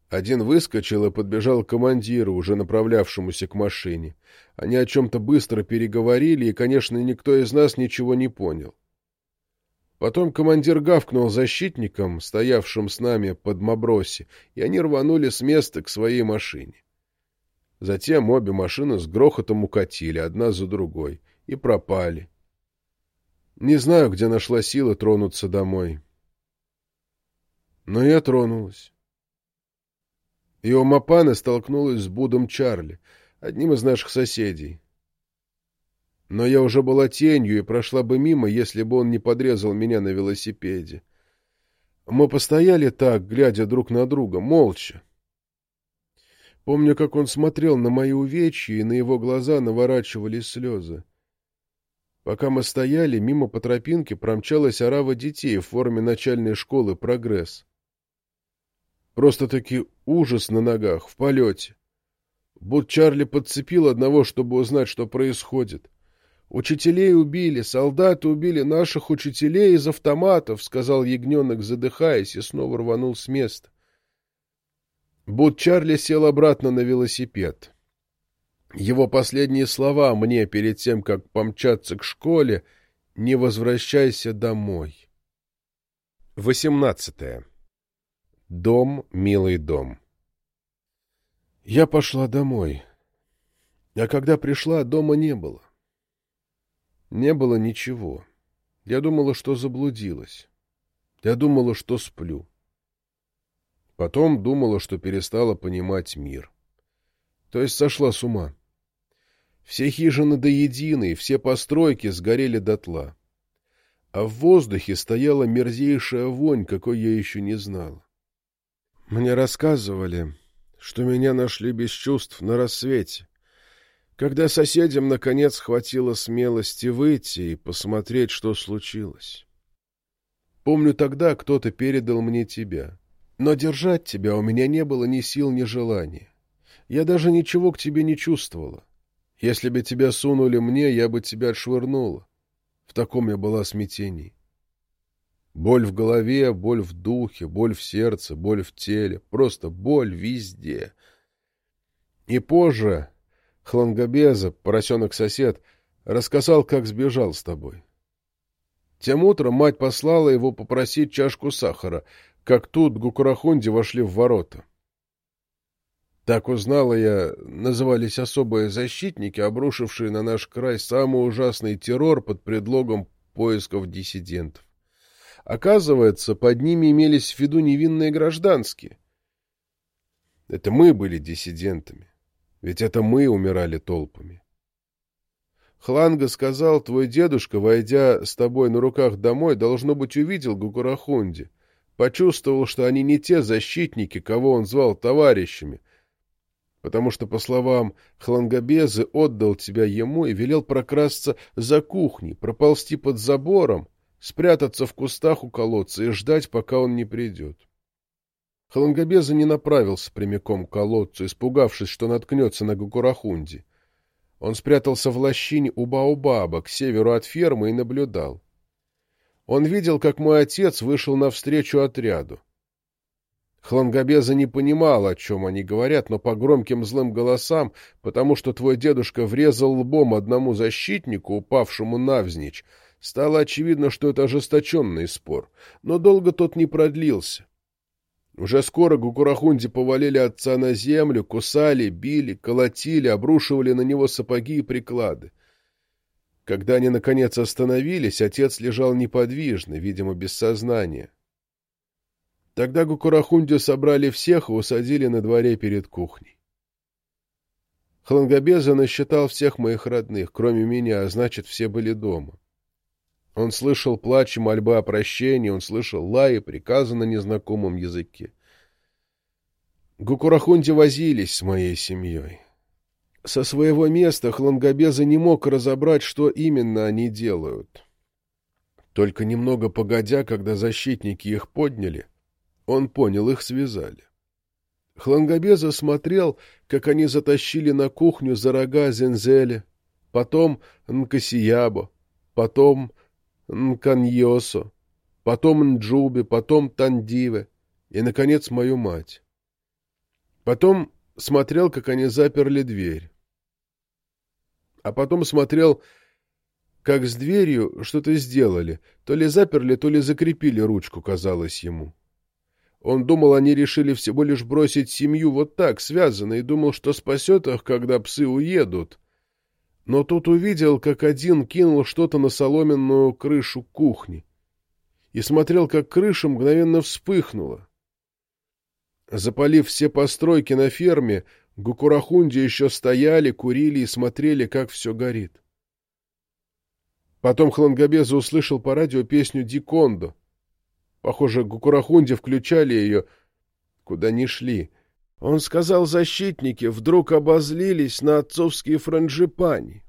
Один выскочил и подбежал к командиру, уже направлявшемуся к машине. Они о чем-то быстро переговорили, и, конечно, никто из нас ничего не понял. Потом командир гавкнул защитникам, стоявшим с нами под Маброси, и они рванули с места к своей машине. Затем обе машины с грохотом укатили, одна за другой, и пропали. Не знаю, где нашла сила тронуться домой. Но я тронулась. И Омапана столкнулась с Будом Чарли, одним из наших соседей. Но я уже была тенью и прошла бы мимо, если бы он не подрезал меня на велосипеде. Мы постояли так, глядя друг на друга, молча. Помню, как он смотрел на мои увечья, и на его глаза наворачивались слезы. Пока мы стояли, мимо по тропинке промчалась орава детей в форме начальной школы «Прогресс». Просто-таки ужас на ногах, в полете. Буд Чарли подцепил одного, чтобы узнать, что происходит. «Учителей убили, солдаты убили наших учителей из автоматов», — сказал ягненок, задыхаясь, и снова рванул с места. Буд Чарли сел обратно на велосипед. Его последние слова мне перед тем, как помчаться к школе, «Не возвращайся домой». Восемнадцатое. Дом, милый дом. Я пошла домой. А когда пришла, дома не было. Не было ничего. Я думала, что заблудилась. Я думала, что сплю. Потом думала, что перестала понимать мир. То есть сошла с ума. Все хижины до единой, все постройки сгорели дотла. А в воздухе стояла мерзейшая вонь, какой я еще не знала. Мне рассказывали, что меня нашли без чувств на рассвете, когда соседям, наконец, хватило смелости выйти и посмотреть, что случилось. Помню, тогда кто-то передал мне тебя, но держать тебя у меня не было ни сил, ни желания. Я даже ничего к тебе не чувствовала. Если бы тебя сунули мне, я бы тебя отшвырнула. В таком я была смятении. Боль в голове, боль в духе, боль в сердце, боль в теле. Просто боль везде. И позже Хлангобеза, поросенок-сосед, рассказал, как сбежал с тобой. Тем утром мать послала его попросить чашку сахара, как тут Гукурахунди вошли в ворота. Так узнала я, назывались особые защитники, обрушившие на наш край самый ужасный террор под предлогом поисков диссидентов. Оказывается, под ними имелись в виду невинные гражданские. Это мы были диссидентами. Ведь это мы умирали толпами. Хланга сказал, твой дедушка, войдя с тобой на руках домой, должно быть, увидел Гукурахунди, почувствовал, что они не те защитники, кого он звал товарищами, потому что, по словам Хлангобезы, отдал тебя ему и велел прокрасться за кухней, проползти под забором, спрятаться в кустах у колодца и ждать, пока он не придет. Халангабеза не направился прямиком к колодцу, испугавшись, что наткнется на Гукурахунди. Он спрятался в лощине у Баобаба, к северу от фермы, и наблюдал. Он видел, как мой отец вышел навстречу отряду. Хлангабеза не понимал, о чем они говорят, но по громким злым голосам, потому что твой дедушка врезал лбом одному защитнику, упавшему навзничь, Стало очевидно, что это ожесточенный спор, но долго тот не продлился. Уже скоро Гукурахунди повалили отца на землю, кусали, били, колотили, обрушивали на него сапоги и приклады. Когда они, наконец, остановились, отец лежал неподвижно, видимо, без сознания. Тогда Гукурахунди собрали всех и усадили на дворе перед кухней. Хлангобеза насчитал всех моих родных, кроме меня, а значит, все были дома. Он слышал плач и мольбы о прощении, он слышал лай и приказы на незнакомом языке. Гукурахунди возились с моей семьей. Со своего места Хлангобеза не мог разобрать, что именно они делают. Только немного погодя, когда защитники их подняли, он понял, их связали. Хлангобеза смотрел, как они затащили на кухню за рога Зензеле, потом Нкасиябо, потом Нканьосо, потом Нджубе, потом Тандиве и, наконец, мою мать. Потом смотрел, как они заперли дверь. А потом смотрел, как с дверью что-то сделали, то ли заперли, то ли закрепили ручку, казалось ему. Он думал, они решили всего лишь бросить семью вот так, связанно, и думал, что спасет их, когда псы уедут. Но тут увидел, как один кинул что-то на соломенную крышу кухни. И смотрел, как крыша мгновенно вспыхнула. Запалив все постройки на ферме, Гукурахунди еще стояли, курили и смотрели, как все горит. Потом Хлангабеза услышал по радио песню «Дикондо». Похоже, Гукурахунди включали ее, куда ни шли. Он сказал, защитники вдруг обозлились на отцовские франжипани.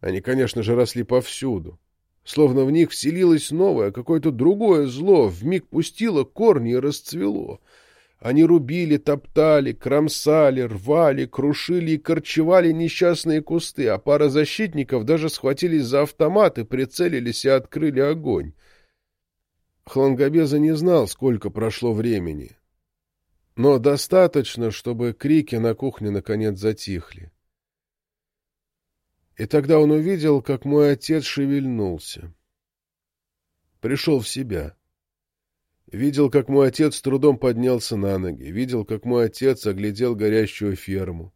Они, конечно же, росли повсюду. Словно в них вселилось новое, какое-то другое зло, вмиг пустило корни и расцвело — они рубили, топтали, кромсали, рвали, крушили и корчевали несчастные кусты, а пара защитников даже схватились за автоматы, прицелились и открыли огонь. Хлангобеза не знал, сколько прошло времени. Но достаточно, чтобы крики на кухне наконец затихли. И тогда он увидел, как мой отец шевельнулся. Пришел в себя. Видел, как мой отец с трудом поднялся на ноги. Видел, как мой отец оглядел горящую ферму.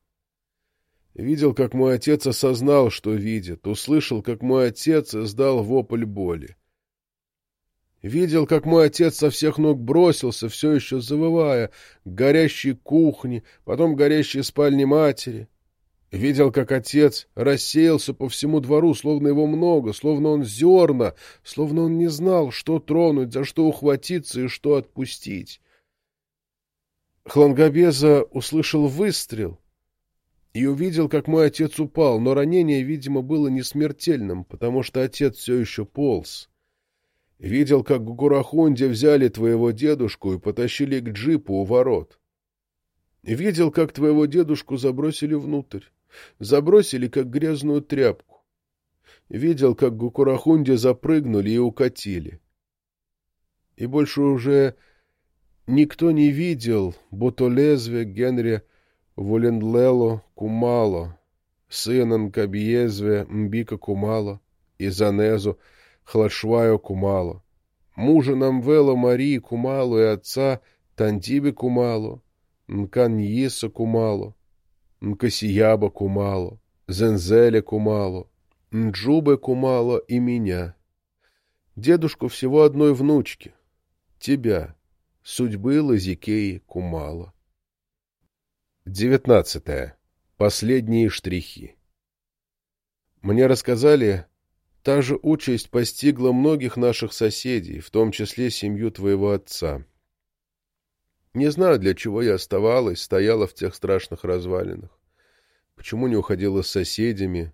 Видел, как мой отец осознал, что видит. Услышал, как мой отец издал вопль боли. Видел, как мой отец со всех ног бросился, все еще завывая, к горящей кухне, потом к горящей спальне матери. Видел, как отец рассеялся по всему двору, словно его много, словно он зерна, словно он не знал, что тронуть, за что ухватиться и что отпустить. Хлангобеза услышал выстрел и увидел, как мой отец упал, но ранение, видимо, было не смертельным, потому что отец все еще полз. Видел, как Гурахунде взяли твоего дедушку и потащили к джипу у ворот. Видел, как твоего дедушку забросили внутрь. Забросили, как грязную тряпку. Видел, как Гукурахунди запрыгнули и укатили. И больше уже никто не видел Бутолезве Генри Вулендлело Кумало, сына Нкабьезве Мбика Кумало и Занезу Хлашваю Кумало, мужа Намвела Марии Кумало и отца Тантиби Кумало, Нканьиса Кумало, Нкасияба Кумало, Зензеля Кумало, Нджубе Кумало и меня. Дедушку всего одной внучки. Тебя. Судьбы Лазикеи Кумало. Девятнадцатое. Последние штрихи. Мне рассказали, та же участь постигла многих наших соседей, в том числе семью твоего отца. Не знаю, для чего я оставалась, стояла в тех страшных развалинах. Почему не уходила с соседями?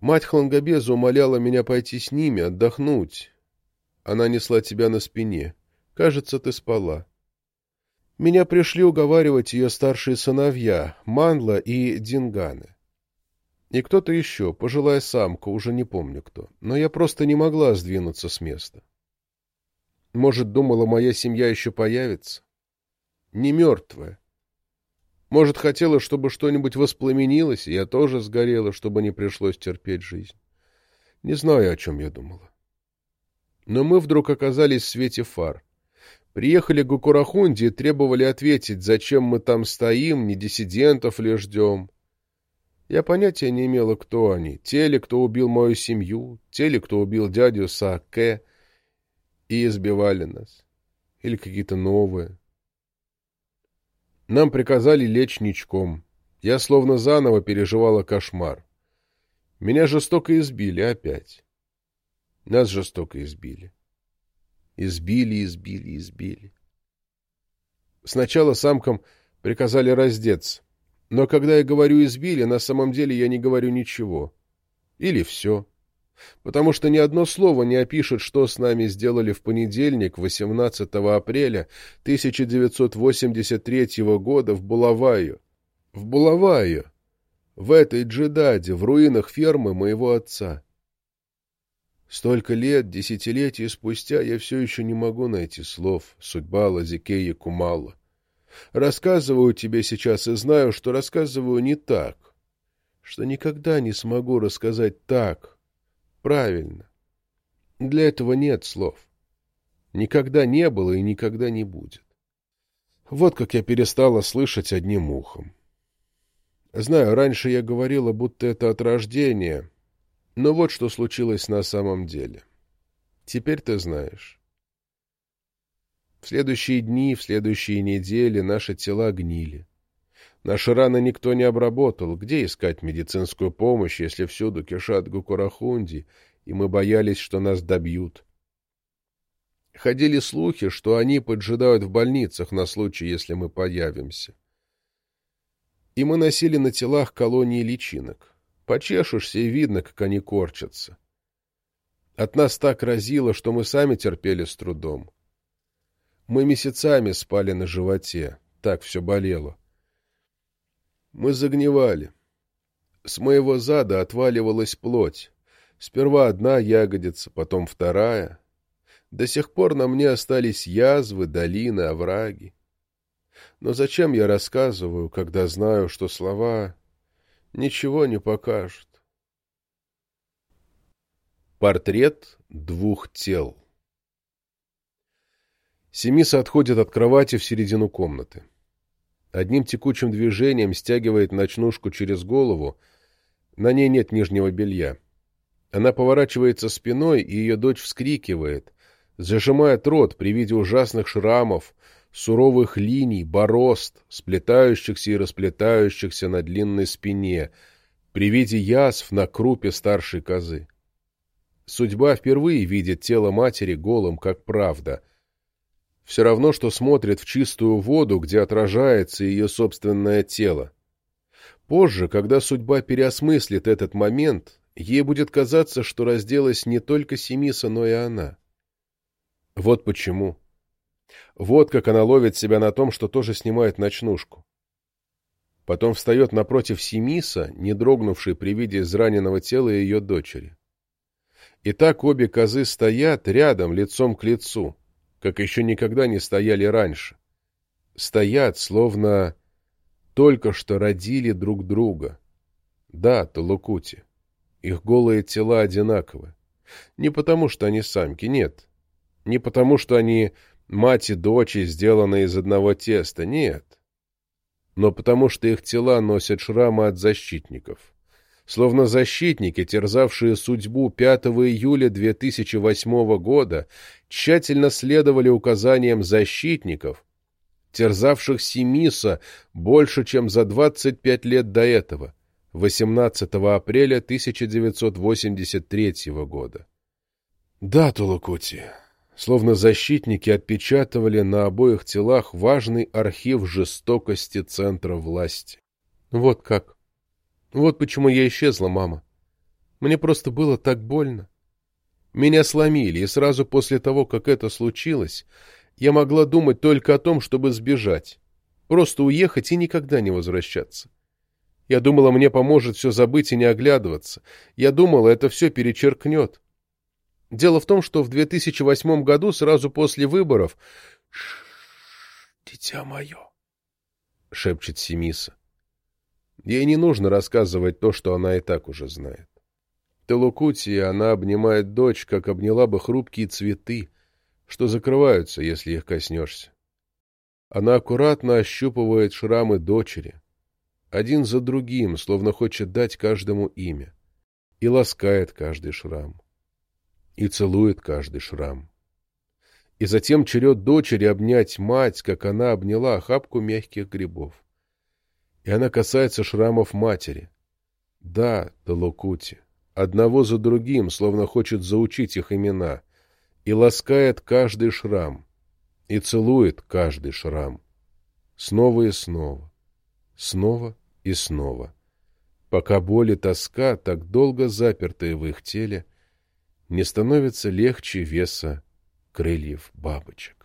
Мать Хлангобеза умоляла меня пойти с ними, отдохнуть. Она несла тебя на спине. Кажется, ты спала. Меня пришли уговаривать ее старшие сыновья, Манла и Динганы. И кто-то еще, пожилая самка, уже не помню кто. Но я просто не могла сдвинуться с места. Может, думала, моя семья еще появится? Не мертвая. Может, хотела, чтобы что-нибудь воспламенилось, и я тоже сгорела, чтобы не пришлось терпеть жизнь. Не знаю, о чем я думала. Но мы вдруг оказались в свете фар. Приехали к Гукурахунди и требовали ответить, зачем мы там стоим, не диссидентов ли ждем. Я понятия не имела, кто они. Те ли, кто убил мою семью, те ли, кто убил дядю Сааке, и избивали нас. Или какие-то новые. Нам приказали лечь ничком. Я словно заново переживала кошмар. Меня жестоко избили опять. Нас жестоко избили. Избили, избили, избили. Сначала самкам приказали раздеться. Но когда я говорю «избили», на самом деле я не говорю ничего. Или все. потому что ни одно слово не опишет, что с нами сделали в понедельник, 18 апреля 1983 года в Булаваю. В Булаваю, в этой джедаде, в руинах фермы моего отца. Столько лет, десятилетий спустя, я все еще не могу найти слов «Судьба Лазикея Кумала». Рассказываю тебе сейчас и знаю, что рассказываю не так, что никогда не смогу рассказать так, правильно. Для этого нет слов. Никогда не было и никогда не будет. Вот как я перестала слышать одним ухом. Знаю, раньше я говорила, будто это от рождения, но вот что случилось на самом деле. Теперь ты знаешь. В следующие дни, в следующие недели наши тела гнили. Наши раны никто не обработал. Где искать медицинскую помощь, если всюду кишат гукурахунди, и мы боялись, что нас добьют? Ходили слухи, что они поджидают в больницах на случай, если мы появимся. И мы носили на телах колонии личинок. Почешешься, и видно, как они корчатся. От нас так разило, что мы сами терпели с трудом. Мы месяцами спали на животе, так все болело. Мы загнивали. С моего зада отваливалась плоть. Сперва одна ягодица, потом вторая. До сих пор на мне остались язвы, долины, овраги. Но зачем я рассказываю, когда знаю, что слова ничего не покажут? Портрет двух тел Семиса отходит от кровати в середину комнаты. Одним текучим движением стягивает ночнушку через голову. На ней нет нижнего белья. Она поворачивается спиной, и ее дочь вскрикивает, зажимает рот при виде ужасных шрамов, суровых линий, борозд, сплетающихся и расплетающихся на длинной спине, при виде язв на крупе старшей козы. Судьба впервые видит тело матери голым, как правда, все равно, что смотрит в чистую воду, где отражается ее собственное тело. Позже, когда судьба переосмыслит этот момент, ей будет казаться, что разделась не только Семиса, но и она. Вот почему. Вот как она ловит себя на том, что тоже снимает ночнушку. Потом встает напротив Семиса, не дрогнувшей при виде израненного тела ее дочери. И так обе козы стоят рядом, лицом к лицу, как еще никогда не стояли раньше. Стоят, словно только что родили друг друга. Да, Талукути. Их голые тела одинаковы. Не потому, что они самки, нет. Не потому, что они мать и дочь, сделанные из одного теста, нет. Но потому, что их тела носят шрамы от защитников словно защитники, терзавшие судьбу 5 июля 2008 года, тщательно следовали указаниям защитников, терзавших Семиса больше, чем за 25 лет до этого, 18 апреля 1983 года. Да, Тулукути, словно защитники отпечатывали на обоих телах важный архив жестокости центра власти. Вот как. Вот почему я исчезла, мама. Мне просто было так больно. Меня сломили, и сразу после того, как это случилось, я могла думать только о том, чтобы сбежать. Просто уехать и никогда не возвращаться. Я думала, мне поможет все забыть и не оглядываться. Я думала, это все перечеркнет. Дело в том, что в 2008 году, сразу после выборов... — Дитя мое, — шепчет Семиса. Ей не нужно рассказывать то, что она и так уже знает. Телукути она обнимает дочь, как обняла бы хрупкие цветы, что закрываются, если их коснешься. Она аккуратно ощупывает шрамы дочери, один за другим, словно хочет дать каждому имя, и ласкает каждый шрам, и целует каждый шрам. И затем черед дочери обнять мать, как она обняла охапку мягких грибов и она касается шрамов матери. Да, Талукути, одного за другим, словно хочет заучить их имена, и ласкает каждый шрам, и целует каждый шрам. Снова и снова, снова и снова, пока боль и тоска, так долго запертые в их теле, не становится легче веса крыльев бабочек.